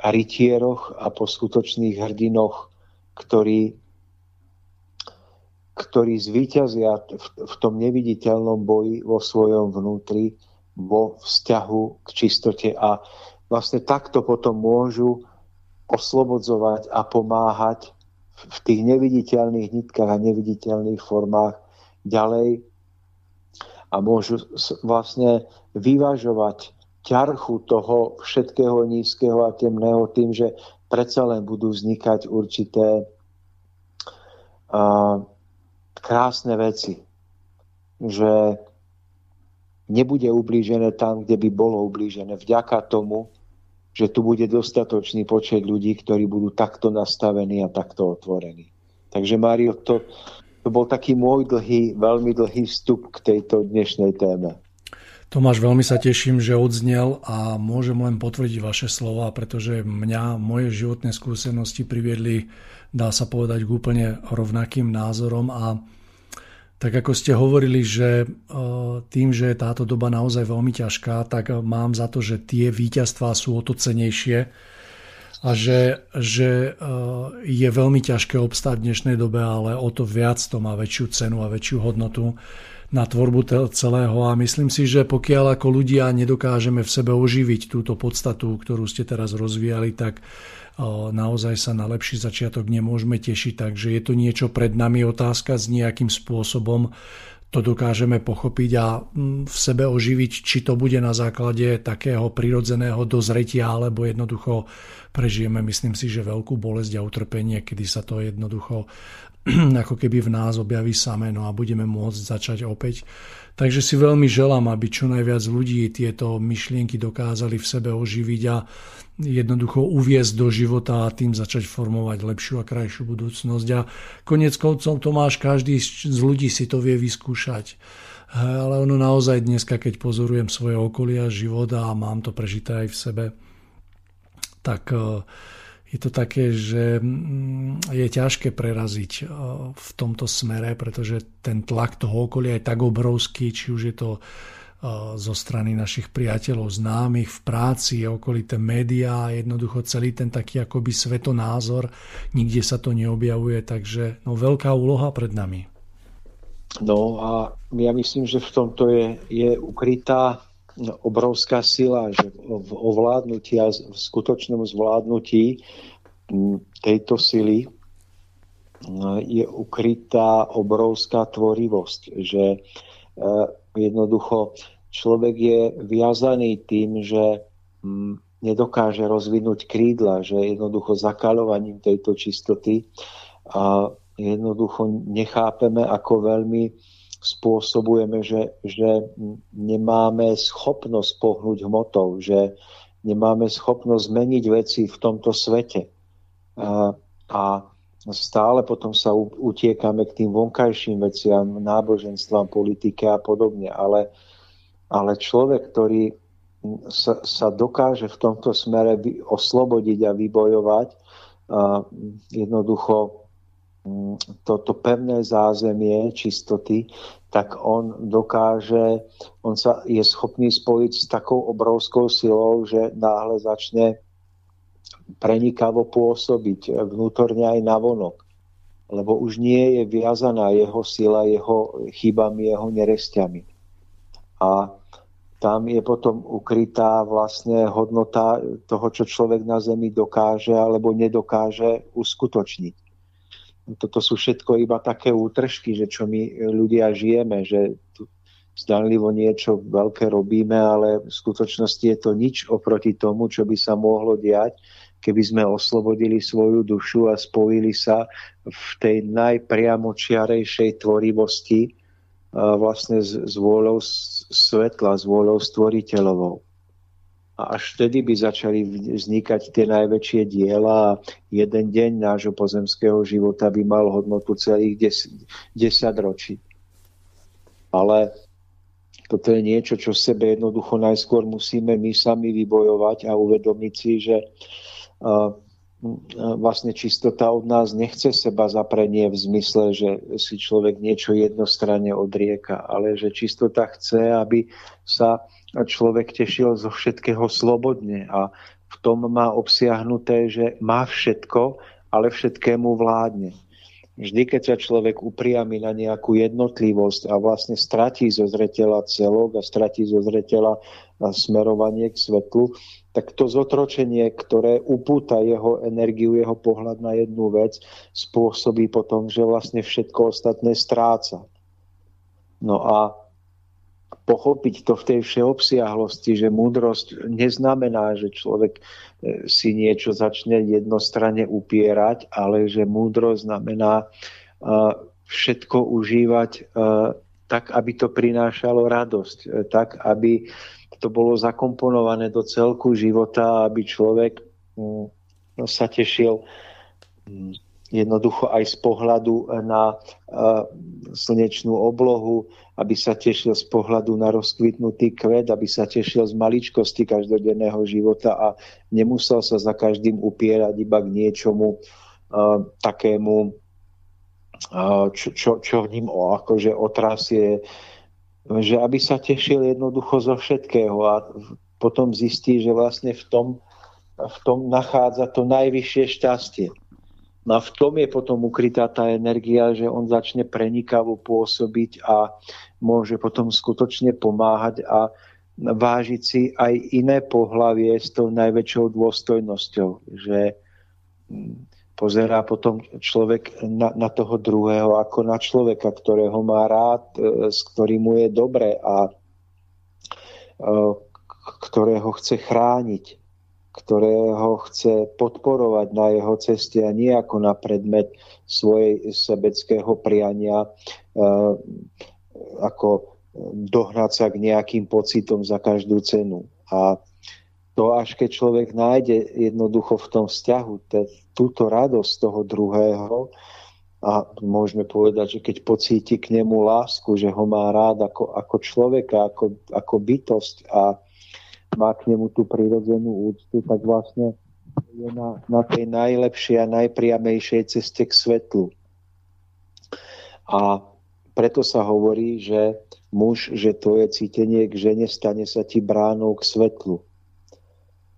rytieroch a po skutočných hrdinoch ktorí, ktorí zvíťazia v, v tom neviditeľnom boji vo svojom vnútri, vo vzťahu k čistote. A vlastne takto potom môžu oslobodzovať a pomáhať v tých neviditeľných nitkách a neviditeľných formách ďalej. A môžu vlastne vyvažovať ťarchu toho všetkého nízkeho a temného tým, že predsa len budú vznikať určité uh, krásne veci. Že nebude ublížené tam, kde by bolo ublížené. Vďaka tomu, že tu bude dostatočný počet ľudí, ktorí budú takto nastavení a takto otvorení. Takže Mário, to, to bol taký môj dlhý, veľmi dlhý vstup k tejto dnešnej téme.
Tomáš, veľmi sa teším, že odznel a môžem len potvrdiť vaše slova, pretože mňa, moje životné skúsenosti priviedli, dá sa povedať, k úplne rovnakým názorom. A tak ako ste hovorili, že e, tým, že je táto doba naozaj veľmi ťažká, tak mám za to, že tie víťazstvá sú o to cenejšie a že, že e, je veľmi ťažké obstáť v dnešnej dobe, ale o to viac to má väčšiu cenu a väčšiu hodnotu na tvorbu celého. A myslím si, že pokiaľ ako ľudia nedokážeme v sebe oživiť túto podstatu, ktorú ste teraz rozvíjali, tak naozaj sa na lepší začiatok nemôžeme tešiť, takže je to niečo pred nami, otázka s nejakým spôsobom to dokážeme pochopiť a mm, v sebe oživiť, či to bude na základe takého prirodzeného dozretia, alebo jednoducho prežijeme, myslím si, že veľkú bolesť a utrpenie, kedy sa to jednoducho ako keby v nás objaví samé, no a budeme môcť začať opäť. Takže si veľmi želám, aby čo najviac ľudí tieto myšlienky dokázali v sebe oživiť a jednoducho uviezť do života a tým začať formovať lepšiu a krajšiu budúcnosť. A konec koncov to každý z ľudí si to vie vyskúšať. Ale ono naozaj dneska, keď pozorujem svoje okolia, život a mám to prežité aj v sebe, tak e, je to také, že mm, je ťažké preraziť e, v tomto smere, pretože ten tlak toho okolia je tak obrovský, či už je to zo strany našich priateľov, známych v práci, okolité médiá, jednoducho celý ten taký akoby svetonázor, nikde sa to neobjavuje, takže no, veľká úloha pred nami.
No a ja myslím, že v tomto je, je ukrytá obrovská sila, že v ovládnutí a v skutočnom zvládnutí tejto sily je ukrytá obrovská tvorivosť, že Jednoducho človek je viazaný tým, že mm, nedokáže rozvinúť krídla, že jednoducho zakalovaním tejto čistoty a jednoducho nechápeme, ako veľmi spôsobujeme, že, že nemáme schopnosť pohnúť hmotou, že nemáme schopnosť zmeniť veci v tomto svete. A, a stále potom sa utiekame k tým vonkajším veciam, náboženstvám, politike a podobne. Ale, ale človek, ktorý sa, sa dokáže v tomto smere oslobodiť a vybojovať, a jednoducho toto pevné zázemie čistoty, tak on dokáže, on sa je schopný spojiť s takou obrovskou silou, že náhle začne prenikavo pôsobiť vnútorne aj na vonok. Lebo už nie je viazaná jeho sila, jeho chybami, jeho nerestiami. A tam je potom ukrytá vlastne hodnota toho, čo človek na Zemi dokáže alebo nedokáže uskutočniť. Toto sú všetko iba také útržky, že čo my ľudia žijeme, že tu zdanlivo niečo veľké robíme, ale v skutočnosti je to nič oproti tomu, čo by sa mohlo diať, keby sme oslobodili svoju dušu a spojili sa v tej najpriamočiarejšej tvorivosti vlastne s, s vôľou svetla, s vôľou stvoriteľovou. A až vtedy by začali vznikať tie najväčšie diela a jeden deň nášho pozemského života by mal hodnotu celých 10, 10 ročí. Ale toto je niečo, čo v sebe jednoducho najskôr musíme my sami vybojovať a uvedomiť si, že vlastne čistota od nás nechce seba zaprenie v zmysle, že si človek niečo jednostranne odrieka, ale že čistota chce, aby sa človek tešil zo všetkého slobodne a v tom má obsiahnuté, že má všetko, ale všetkému vládne. Vždy, keď sa človek upriami na nejakú jednotlivosť a vlastne stratí zo zretela celok a stratí zo zretela smerovanie k svetlu, tak to zotročenie, ktoré upúta jeho energiu, jeho pohľad na jednu vec, spôsobí potom, že vlastne všetko ostatné stráca. No a pochopiť to v tej všeobsiahlosti, že múdrosť neznamená, že človek e, si niečo začne jednostranne upierať, ale že múdrosť znamená e, všetko užívať e, tak, aby to prinášalo radosť, tak, aby to bolo zakomponované do celku života, aby človek mm, sa tešil mm, jednoducho aj z pohľadu na slnečnú oblohu, aby sa tešil z pohľadu na rozkvitnutý kvet, aby sa tešil z maličkosti každodenného života a nemusel sa za každým upierať iba k niečomu uh, takému, čo, čo, čo ním o, akože otrasie, že aby sa tešil jednoducho zo všetkého a potom zistí, že vlastne v tom, v tom nachádza to najvyššie šťastie. No a v tom je potom ukrytá tá energia, že on začne prenikavo pôsobiť a môže potom skutočne pomáhať a vážiť si aj iné pohlavie s tou najväčšou dôstojnosťou. Že mm, pozerá potom človek na, na toho druhého ako na človeka, ktorého má rád, e, s ktorým mu je dobre a e, ktorého chce chrániť, ktorého chce podporovať na jeho ceste a nie ako na predmet svojej sebeckého priania, e, ako dohnať sa k nejakým pocitom za každú cenu. A to až keď človek nájde jednoducho v tom vzťahu túto radosť toho druhého a môžeme povedať, že keď pocíti k nemu lásku, že ho má rád ako, ako človeka, ako, ako bytosť a má k nemu tú prirodzenú úctu, tak vlastne je na, na tej najlepšej a najpriamejšej ceste k svetlu. A preto sa hovorí, že muž, že tvoje cítenie k žene stane sa ti bránou k svetlu.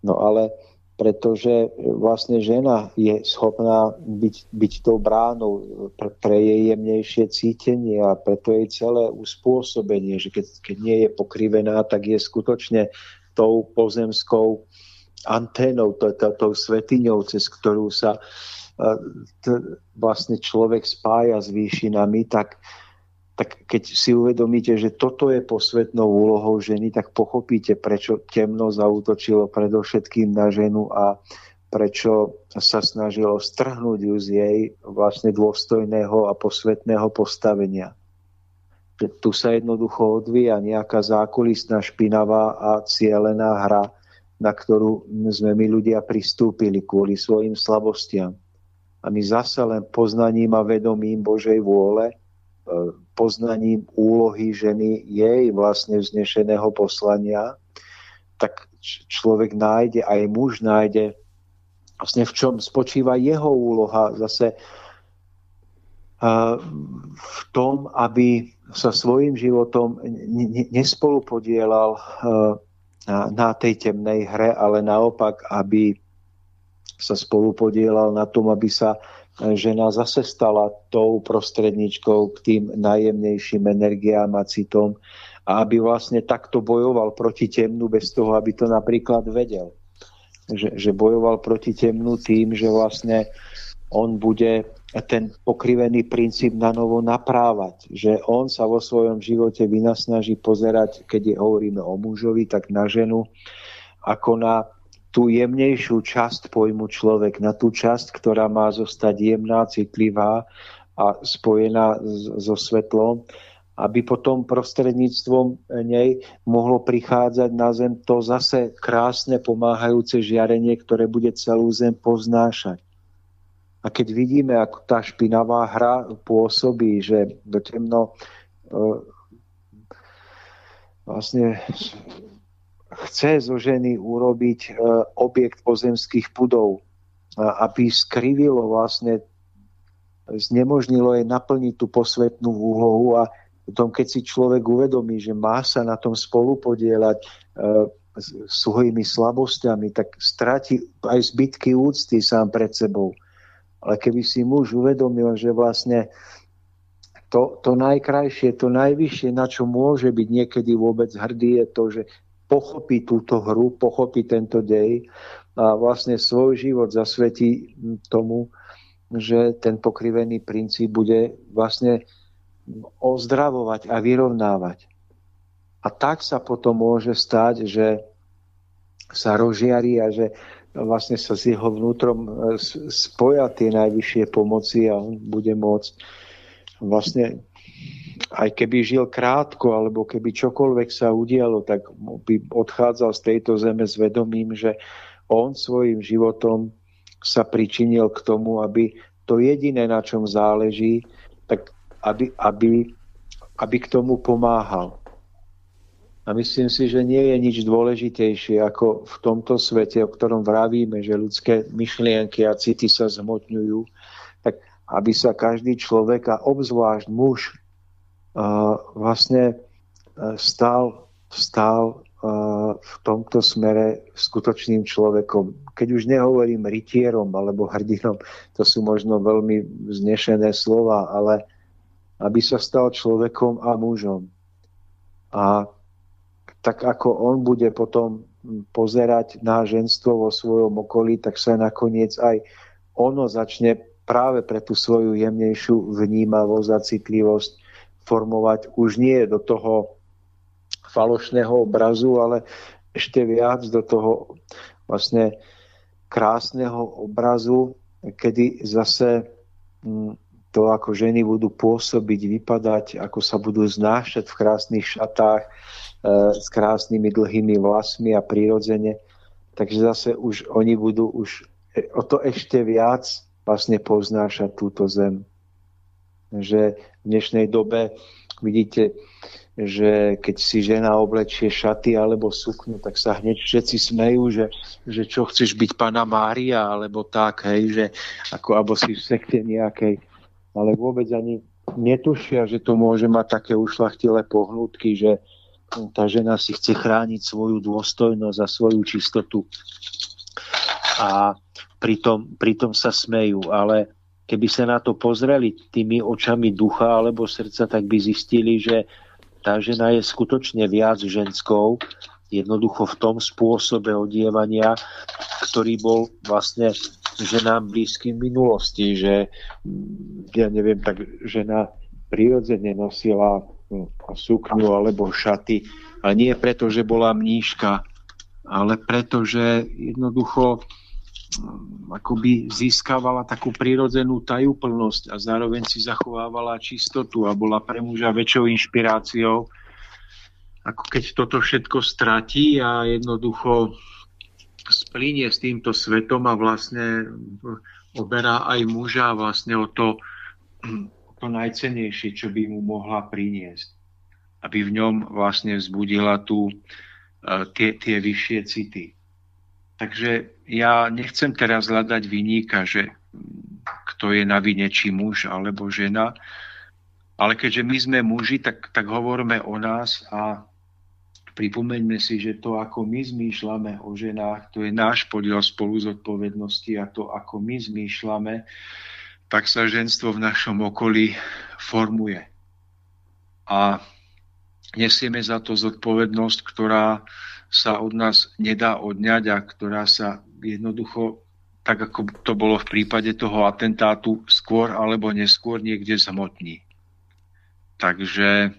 No ale pretože vlastne žena je schopná byť, byť tou bránou pre, pre jej jemnejšie cítenie a preto jej celé uspôsobenie, že keď, keď nie je pokrivená, tak je skutočne tou pozemskou anténou, tou, svetiňou, cez ktorú sa t, vlastne človek spája s výšinami, tak tak keď si uvedomíte, že toto je posvetnou úlohou ženy, tak pochopíte, prečo temno zautočilo predovšetkým na ženu a prečo sa snažilo strhnúť ju z jej vlastne dôstojného a posvetného postavenia. Že tu sa jednoducho odvíja nejaká zákulisná špinavá a cielená hra, na ktorú sme my ľudia pristúpili kvôli svojim slabostiam. A my zase len poznaním a vedomím Božej vôle poznaním úlohy ženy jej vlastne vznešeného poslania, tak človek nájde, aj muž nájde vlastne v čom spočíva jeho úloha zase v tom, aby sa svojim životom nespolupodielal na tej temnej hre, ale naopak, aby sa spolupodielal na tom, aby sa žena zase stala tou prostredničkou k tým najjemnejším energiám a citom a aby vlastne takto bojoval proti temnu bez toho, aby to napríklad vedel. Že, že bojoval proti temnu tým, že vlastne on bude ten pokrivený princíp na novo naprávať. Že on sa vo svojom živote vynasnaží pozerať, keď je, hovoríme o mužovi, tak na ženu, ako na tú jemnejšiu časť pojmu človek, na tú časť, ktorá má zostať jemná, citlivá a spojená so svetlom, aby potom prostredníctvom nej mohlo prichádzať na zem to zase krásne pomáhajúce žiarenie, ktoré bude celú zem poznášať. A keď vidíme, ako tá špinavá hra pôsobí, že do temno e, vlastne chce zo ženy urobiť e, objekt pozemských pudov, aby skrivilo vlastne, znemožnilo jej naplniť tú posvetnú úlohu a potom, keď si človek uvedomí, že má sa na tom spolupodielať e, svojimi slabosťami, tak stráti aj zbytky úcty sám pred sebou. Ale keby si muž uvedomil, že vlastne to, to najkrajšie, to najvyššie, na čo môže byť niekedy vôbec hrdý, je to, že pochopí túto hru, pochopí tento dej a vlastne svoj život zasvetí tomu, že ten pokrivený princíp bude vlastne ozdravovať a vyrovnávať. A tak sa potom môže stať, že sa rozžiari a že vlastne sa s jeho vnútrom spoja tie najvyššie pomoci a on bude môcť vlastne aj keby žil krátko, alebo keby čokoľvek sa udialo, tak by odchádzal z tejto zeme s vedomím, že on svojim životom sa pričinil k tomu, aby to jediné, na čom záleží, tak aby, aby, aby k tomu pomáhal. A myslím si, že nie je nič dôležitejšie ako v tomto svete, o ktorom vravíme, že ľudské myšlienky a city sa zhmotňujú, tak aby sa každý človek a obzvlášť muž vlastne e, stal, stal e, v tomto smere skutočným človekom. Keď už nehovorím rytierom alebo hrdinom, to sú možno veľmi vznešené slova, ale aby sa stal človekom a mužom. A tak ako on bude potom pozerať na ženstvo vo svojom okolí, tak sa nakoniec aj ono začne práve pre tú svoju jemnejšiu vnímavosť a citlivosť formovať už nie do toho falošného obrazu, ale ešte viac do toho vlastne krásneho obrazu, kedy zase mm, to, ako ženy budú pôsobiť, vypadať, ako sa budú znášať v krásnych šatách, s krásnymi dlhými vlasmi a prirodzene. Takže zase už oni budú už o to ešte viac vlastne poznášať túto zem. Že v dnešnej dobe vidíte, že keď si žena oblečie šaty alebo sukňu, tak sa hneď všetci smejú, že, že čo chceš byť pána Mária, alebo tak, hej, že ako, alebo si v sekte nejakej. Ale vôbec ani netušia, že to môže mať také ušlachtilé pohnutky, že tá žena si chce chrániť svoju dôstojnosť a svoju čistotu. A pritom, pritom sa smejú, ale keby sa na to pozreli tými očami ducha alebo srdca, tak by zistili, že tá žena je skutočne viac ženskou, jednoducho v tom spôsobe odievania, ktorý bol vlastne ženám blízky v minulosti, že mm, ja neviem, tak žena prirodzene nosila sukňu alebo šaty, ale nie preto, že bola mníška, ale preto, že jednoducho Mm, akoby získavala takú prirodzenú tajúplnosť a zároveň si zachovávala čistotu a bola pre muža väčšou inšpiráciou, ako keď toto všetko stratí a jednoducho splínie s týmto svetom a vlastne oberá aj muža vlastne o to, to najcenejšie, čo by mu mohla priniesť. Aby v ňom vlastne vzbudila tu uh, tie, tie vyššie city. Takže ja nechcem teraz hľadať vyníka, že kto je na vine, či muž alebo žena, ale keďže my sme muži, tak, tak hovoríme o nás a pripomeňme si, že to, ako my zmýšľame o ženách, to je náš podiel spolu zodpovednosti a to, ako my zmýšľame, tak sa ženstvo v našom okolí formuje. A nesieme za to zodpovednosť, ktorá sa od nás nedá odňať a ktorá sa jednoducho, tak ako to bolo v prípade toho atentátu, skôr alebo neskôr niekde zhmotní. Takže,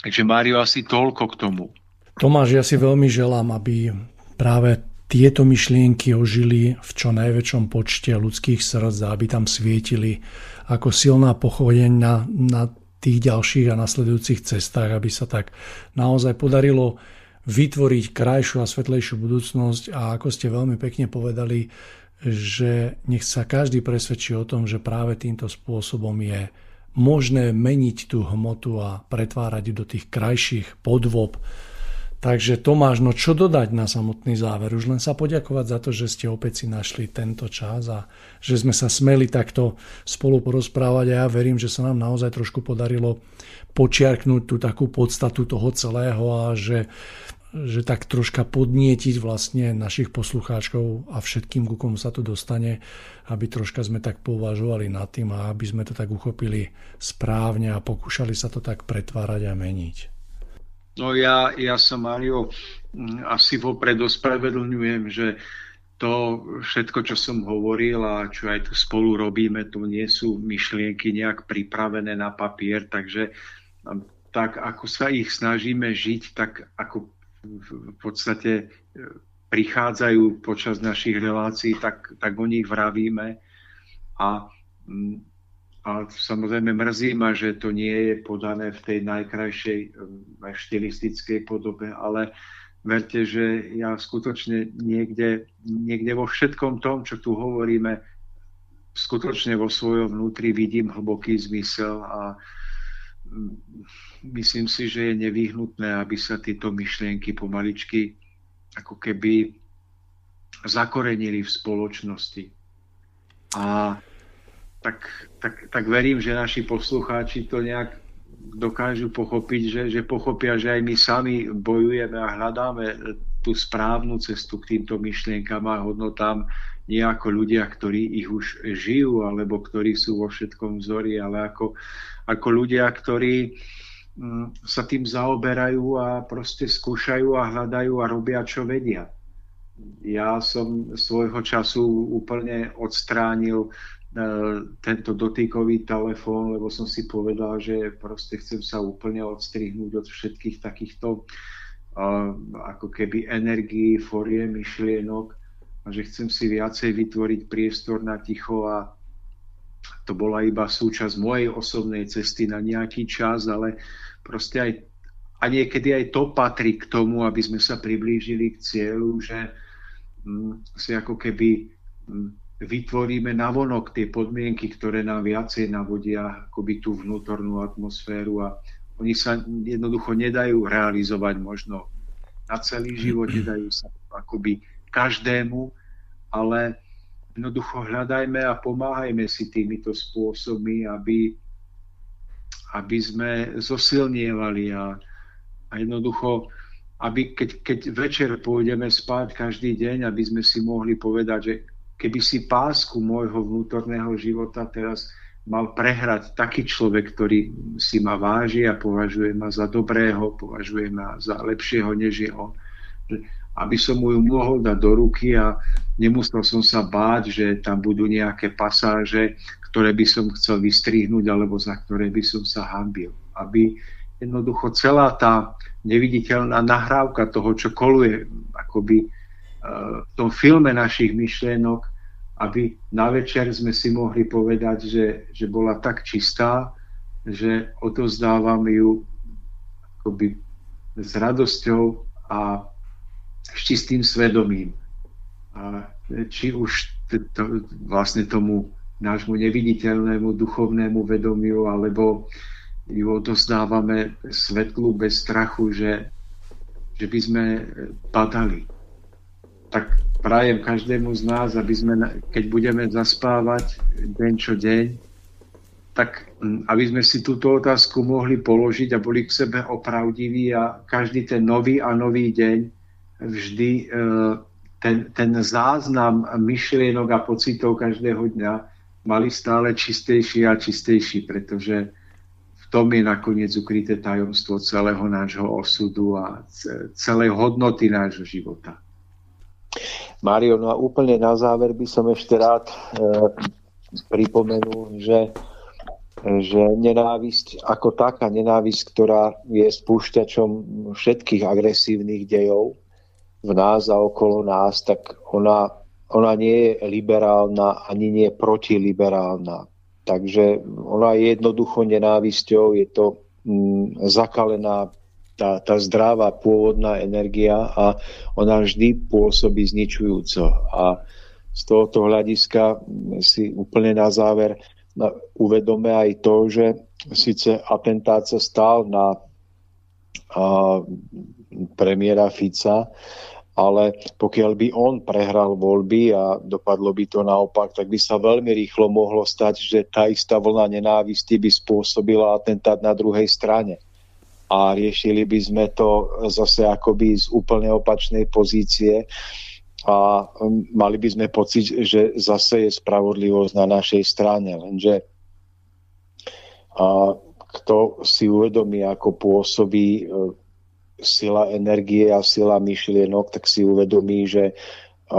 takže Mário, asi toľko k tomu.
Tomáš, ja si veľmi želám, aby práve tieto myšlienky ožili v čo najväčšom počte ľudských srdc aby tam svietili ako silná pochodeň na, na tých ďalších a nasledujúcich cestách, aby sa tak naozaj podarilo vytvoriť krajšiu a svetlejšiu budúcnosť a ako ste veľmi pekne povedali, že nech sa každý presvedčí o tom, že práve týmto spôsobom je možné meniť tú hmotu a pretvárať do tých krajších podvob. Takže Tomáš, no čo dodať na samotný záver? Už len sa poďakovať za to, že ste opäť si našli tento čas a že sme sa smeli takto spolu porozprávať a ja verím, že sa nám naozaj trošku podarilo počiarknúť tú takú podstatu toho celého a že že tak troška podnietiť vlastne našich poslucháčkov a všetkým, ku komu sa to dostane, aby troška sme tak považovali nad tým a aby sme to tak uchopili správne a pokúšali sa to tak pretvárať a meniť.
No ja, ja sa, Mario, mm, asi vopred ospravedlňujem, že to všetko, čo som hovoril a čo aj tu spolu robíme, to nie sú myšlienky nejak pripravené na papier, takže tak ako sa ich snažíme žiť, tak ako v podstate e, prichádzajú počas našich relácií, tak, tak o nich vravíme. A, mm, a samozrejme mrzí ma, že to nie je podané v tej najkrajšej e, štilistickej podobe, ale verte, že ja skutočne niekde, niekde vo všetkom tom, čo tu hovoríme, skutočne vo svojom vnútri vidím hlboký zmysel a myslím si, že je nevyhnutné, aby sa tieto myšlienky pomaličky ako keby zakorenili v spoločnosti. A tak, tak, tak verím, že naši poslucháči to nejak dokážu pochopiť, že, že pochopia, že aj my sami bojujeme a hľadáme tú správnu cestu k týmto myšlienkam a hodnotám nie ako ľudia, ktorí ich už žijú alebo ktorí sú vo všetkom vzori, ale ako, ako ľudia, ktorí mm, sa tým zaoberajú a proste skúšajú a hľadajú a robia, čo vedia. ja som svojho času úplne odstránil tento dotykový telefón, lebo som si povedal, že proste chcem sa úplne odstrihnúť od všetkých takýchto ako keby energií, forie, myšlienok a že chcem si viacej vytvoriť priestor na ticho a to bola iba súčasť mojej osobnej cesty na nejaký čas, ale proste aj a niekedy aj to patrí k tomu, aby sme sa priblížili k cieľu, že hm, si ako keby hm, vytvoríme navonok tie podmienky, ktoré nám viacej navodia akoby tú vnútornú atmosféru a oni sa jednoducho nedajú realizovať možno na celý život, nedajú sa akoby každému, ale jednoducho hľadajme a pomáhajme si týmito spôsobmi, aby, aby sme zosilnievali a, a jednoducho aby keď, keď večer pôjdeme spať každý deň, aby sme si mohli povedať, že keby si pásku môjho vnútorného života teraz mal prehrať taký človek, ktorý si ma váži a považuje ma za dobrého, považuje ma za lepšieho než je on. Aby som mu ju mohol dať do ruky a nemusel som sa báť, že tam budú nejaké pasáže, ktoré by som chcel vystrihnúť alebo za ktoré by som sa hambil. Aby jednoducho celá tá neviditeľná nahrávka toho, čo koluje akoby eh, v tom filme našich myšlienok, aby na večer sme si mohli povedať, že, že bola tak čistá, že odozdávam ju akoby s radosťou a s čistým svedomím. A či už to, vlastne tomu nášmu neviditeľnému duchovnému vedomiu, alebo ju odozdávame svetlu bez strachu, že, že by sme padali. Tak prajem každému z nás, aby sme, keď budeme zaspávať deň čo deň, tak mm, aby sme si túto otázku mohli položiť a boli k sebe opravdiví a každý ten nový a nový deň vždy e, ten, ten záznam myšlienok a pocitov každého dňa mali stále čistejší a čistejší, pretože v tom je nakoniec ukryté tajomstvo celého nášho osudu a celej hodnoty nášho života.
Mario, no a úplne na záver by som ešte rád e, pripomenul, že, že nenávisť ako taká, nenávisť, ktorá je spúšťačom všetkých agresívnych dejov v nás a okolo nás, tak ona, ona nie je liberálna ani nie je protiliberálna. Takže ona je jednoducho nenávisťou, je to mm, zakalená tá, tá zdravá pôvodná energia a ona vždy pôsobí zničujúco. A z tohoto hľadiska si úplne na záver uvedome aj to, že síce atentát sa stal na a, premiéra Fica, ale pokiaľ by on prehral voľby a dopadlo by to naopak, tak by sa veľmi rýchlo mohlo stať, že tá istá vlna nenávisti by spôsobila atentát na druhej strane a riešili by sme to zase akoby z úplne opačnej pozície. A um, mali by sme pocit, že zase je spravodlivosť na našej strane, lenže a kto si uvedomí, ako pôsobí e, sila energie a sila myšlienok, tak si uvedomí, že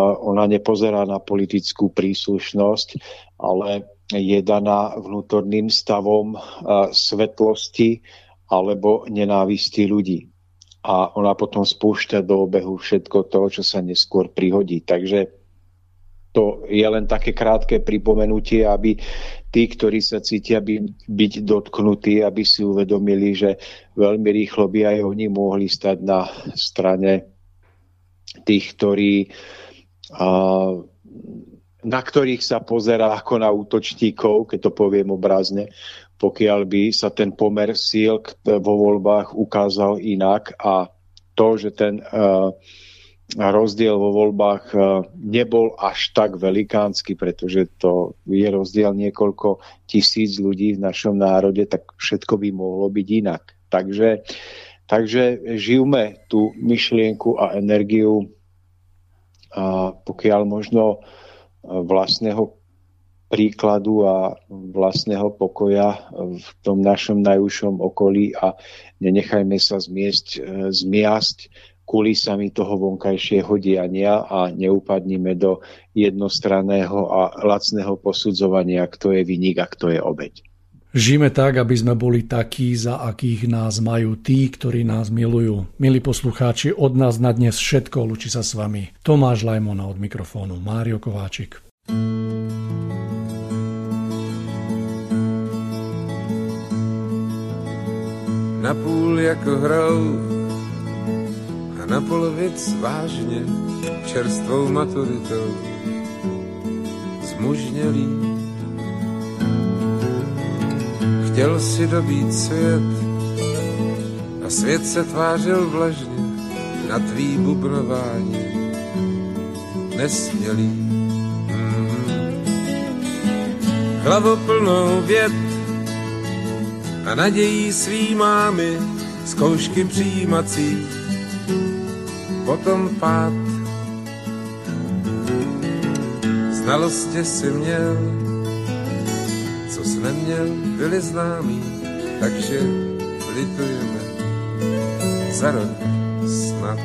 ona nepozerá na politickú príslušnosť, ale je daná vnútorným stavom svetlosti alebo nenávisti ľudí. A ona potom spúšťa do obehu všetko to, čo sa neskôr prihodí. Takže to je len také krátke pripomenutie, aby tí, ktorí sa cítia by, byť dotknutí, aby si uvedomili, že veľmi rýchlo by aj oni mohli stať na strane tých, ktorí a, na ktorých sa pozerá ako na útočníkov, keď to poviem obrazne, pokiaľ by sa ten pomer síl vo voľbách ukázal inak a to, že ten uh, rozdiel vo voľbách uh, nebol až tak velikánsky, pretože to je rozdiel niekoľko tisíc ľudí v našom národe, tak všetko by mohlo byť inak. Takže, takže žijme tú myšlienku a energiu a pokiaľ možno vlastného príkladu a vlastného pokoja v tom našom najúžšom okolí a nenechajme sa zmiesť, e, zmiasť kulisami toho vonkajšieho diania a neupadnime do jednostranného a lacného posudzovania, kto je vynik a kto je obeď.
Žijeme tak, aby sme boli takí, za akých nás majú tí, ktorí nás milujú. Milí poslucháči, od nás na dnes všetko. Lučí sa s vami Tomáš Lajmona od mikrofónu. Mário Kováčik.
Napůl jako hrou a na polovic vážně čerstvou maturitou zmužnělý Chtěl si dobít svět a svět se tvářil vlažně na tvý bubnování. Nesmělý. Mm. Hlavu plnou věd a nadějí svý mámy zkoušky přijímací. Potom pád. Znalosti si měl neměl, byli známí, takže litujeme za rok snad.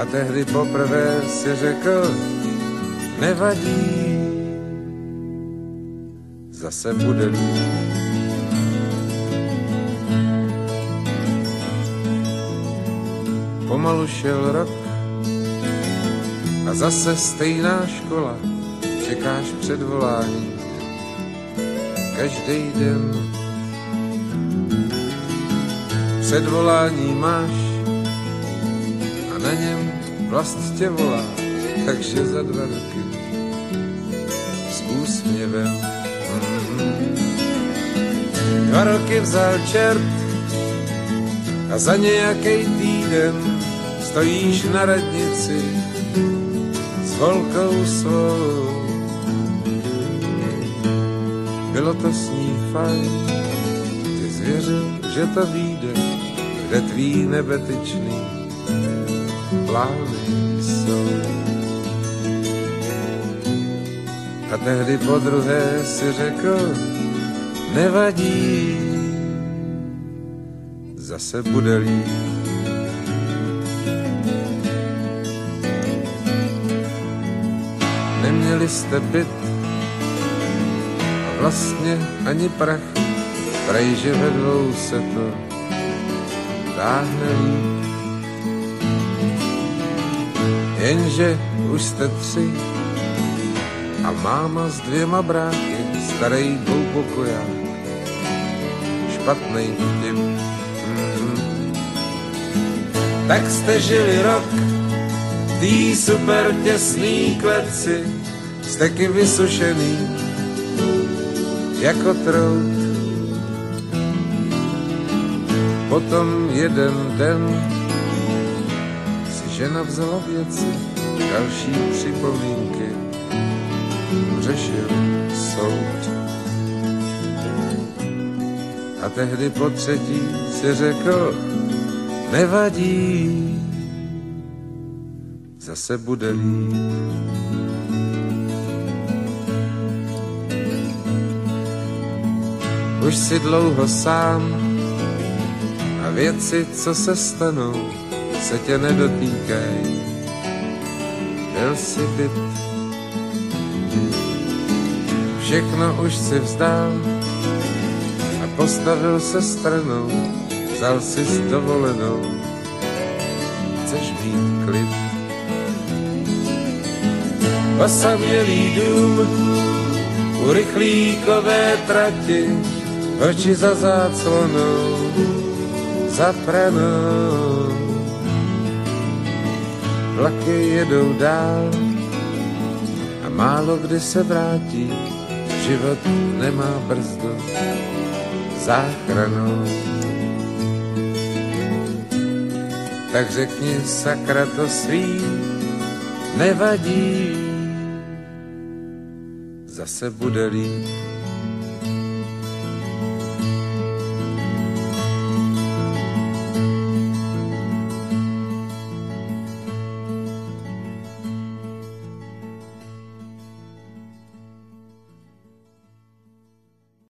A tehdy poprvé si řekl, nevadí, zase bude líp. Pomalu šel rok a zase stejná škola, čekáš předvolání každý den. Předvolání máš a na něm vlast tě volá, takže za dva roky Dva roky vzal čert a za nějaký týden stojíš na radnici s holkou svou bylo to s ní fajn, ty zvěřil, že to vyjde, kde tvý nebetyčný plány jsou. A tehdy po druhé si řekl, nevadí, zase bude líp. Neměli jste byt vlastně ani prach, prej, že ve dvou se to táhne. Jenže už jste tři a máma s dvěma bráky, starý dvoupokoják, špatný vtip. Mm-hmm. Tak jste žili rok, tý super těsný kleci, steky vysušený, jako trout. Potom jeden den si žena vzala věci, další připomínky řešil soud. A tehdy po třetí si řekl, nevadí, zase bude líp. už si dlouho sám a věci, co se stanou, se tě nedotýkají. Byl si byt, všechno už si vzdál a postavil se stranou, vzal si s dovolenou, chceš mít klid. Osamělý dům u rychlíkové trati oči za záclonou, za pranou. Vlaky jedou dál a málo kdy se vrátí, život nemá brzdu záchranou. Tak řekni sakra to svý, nevadí, zase bude líp.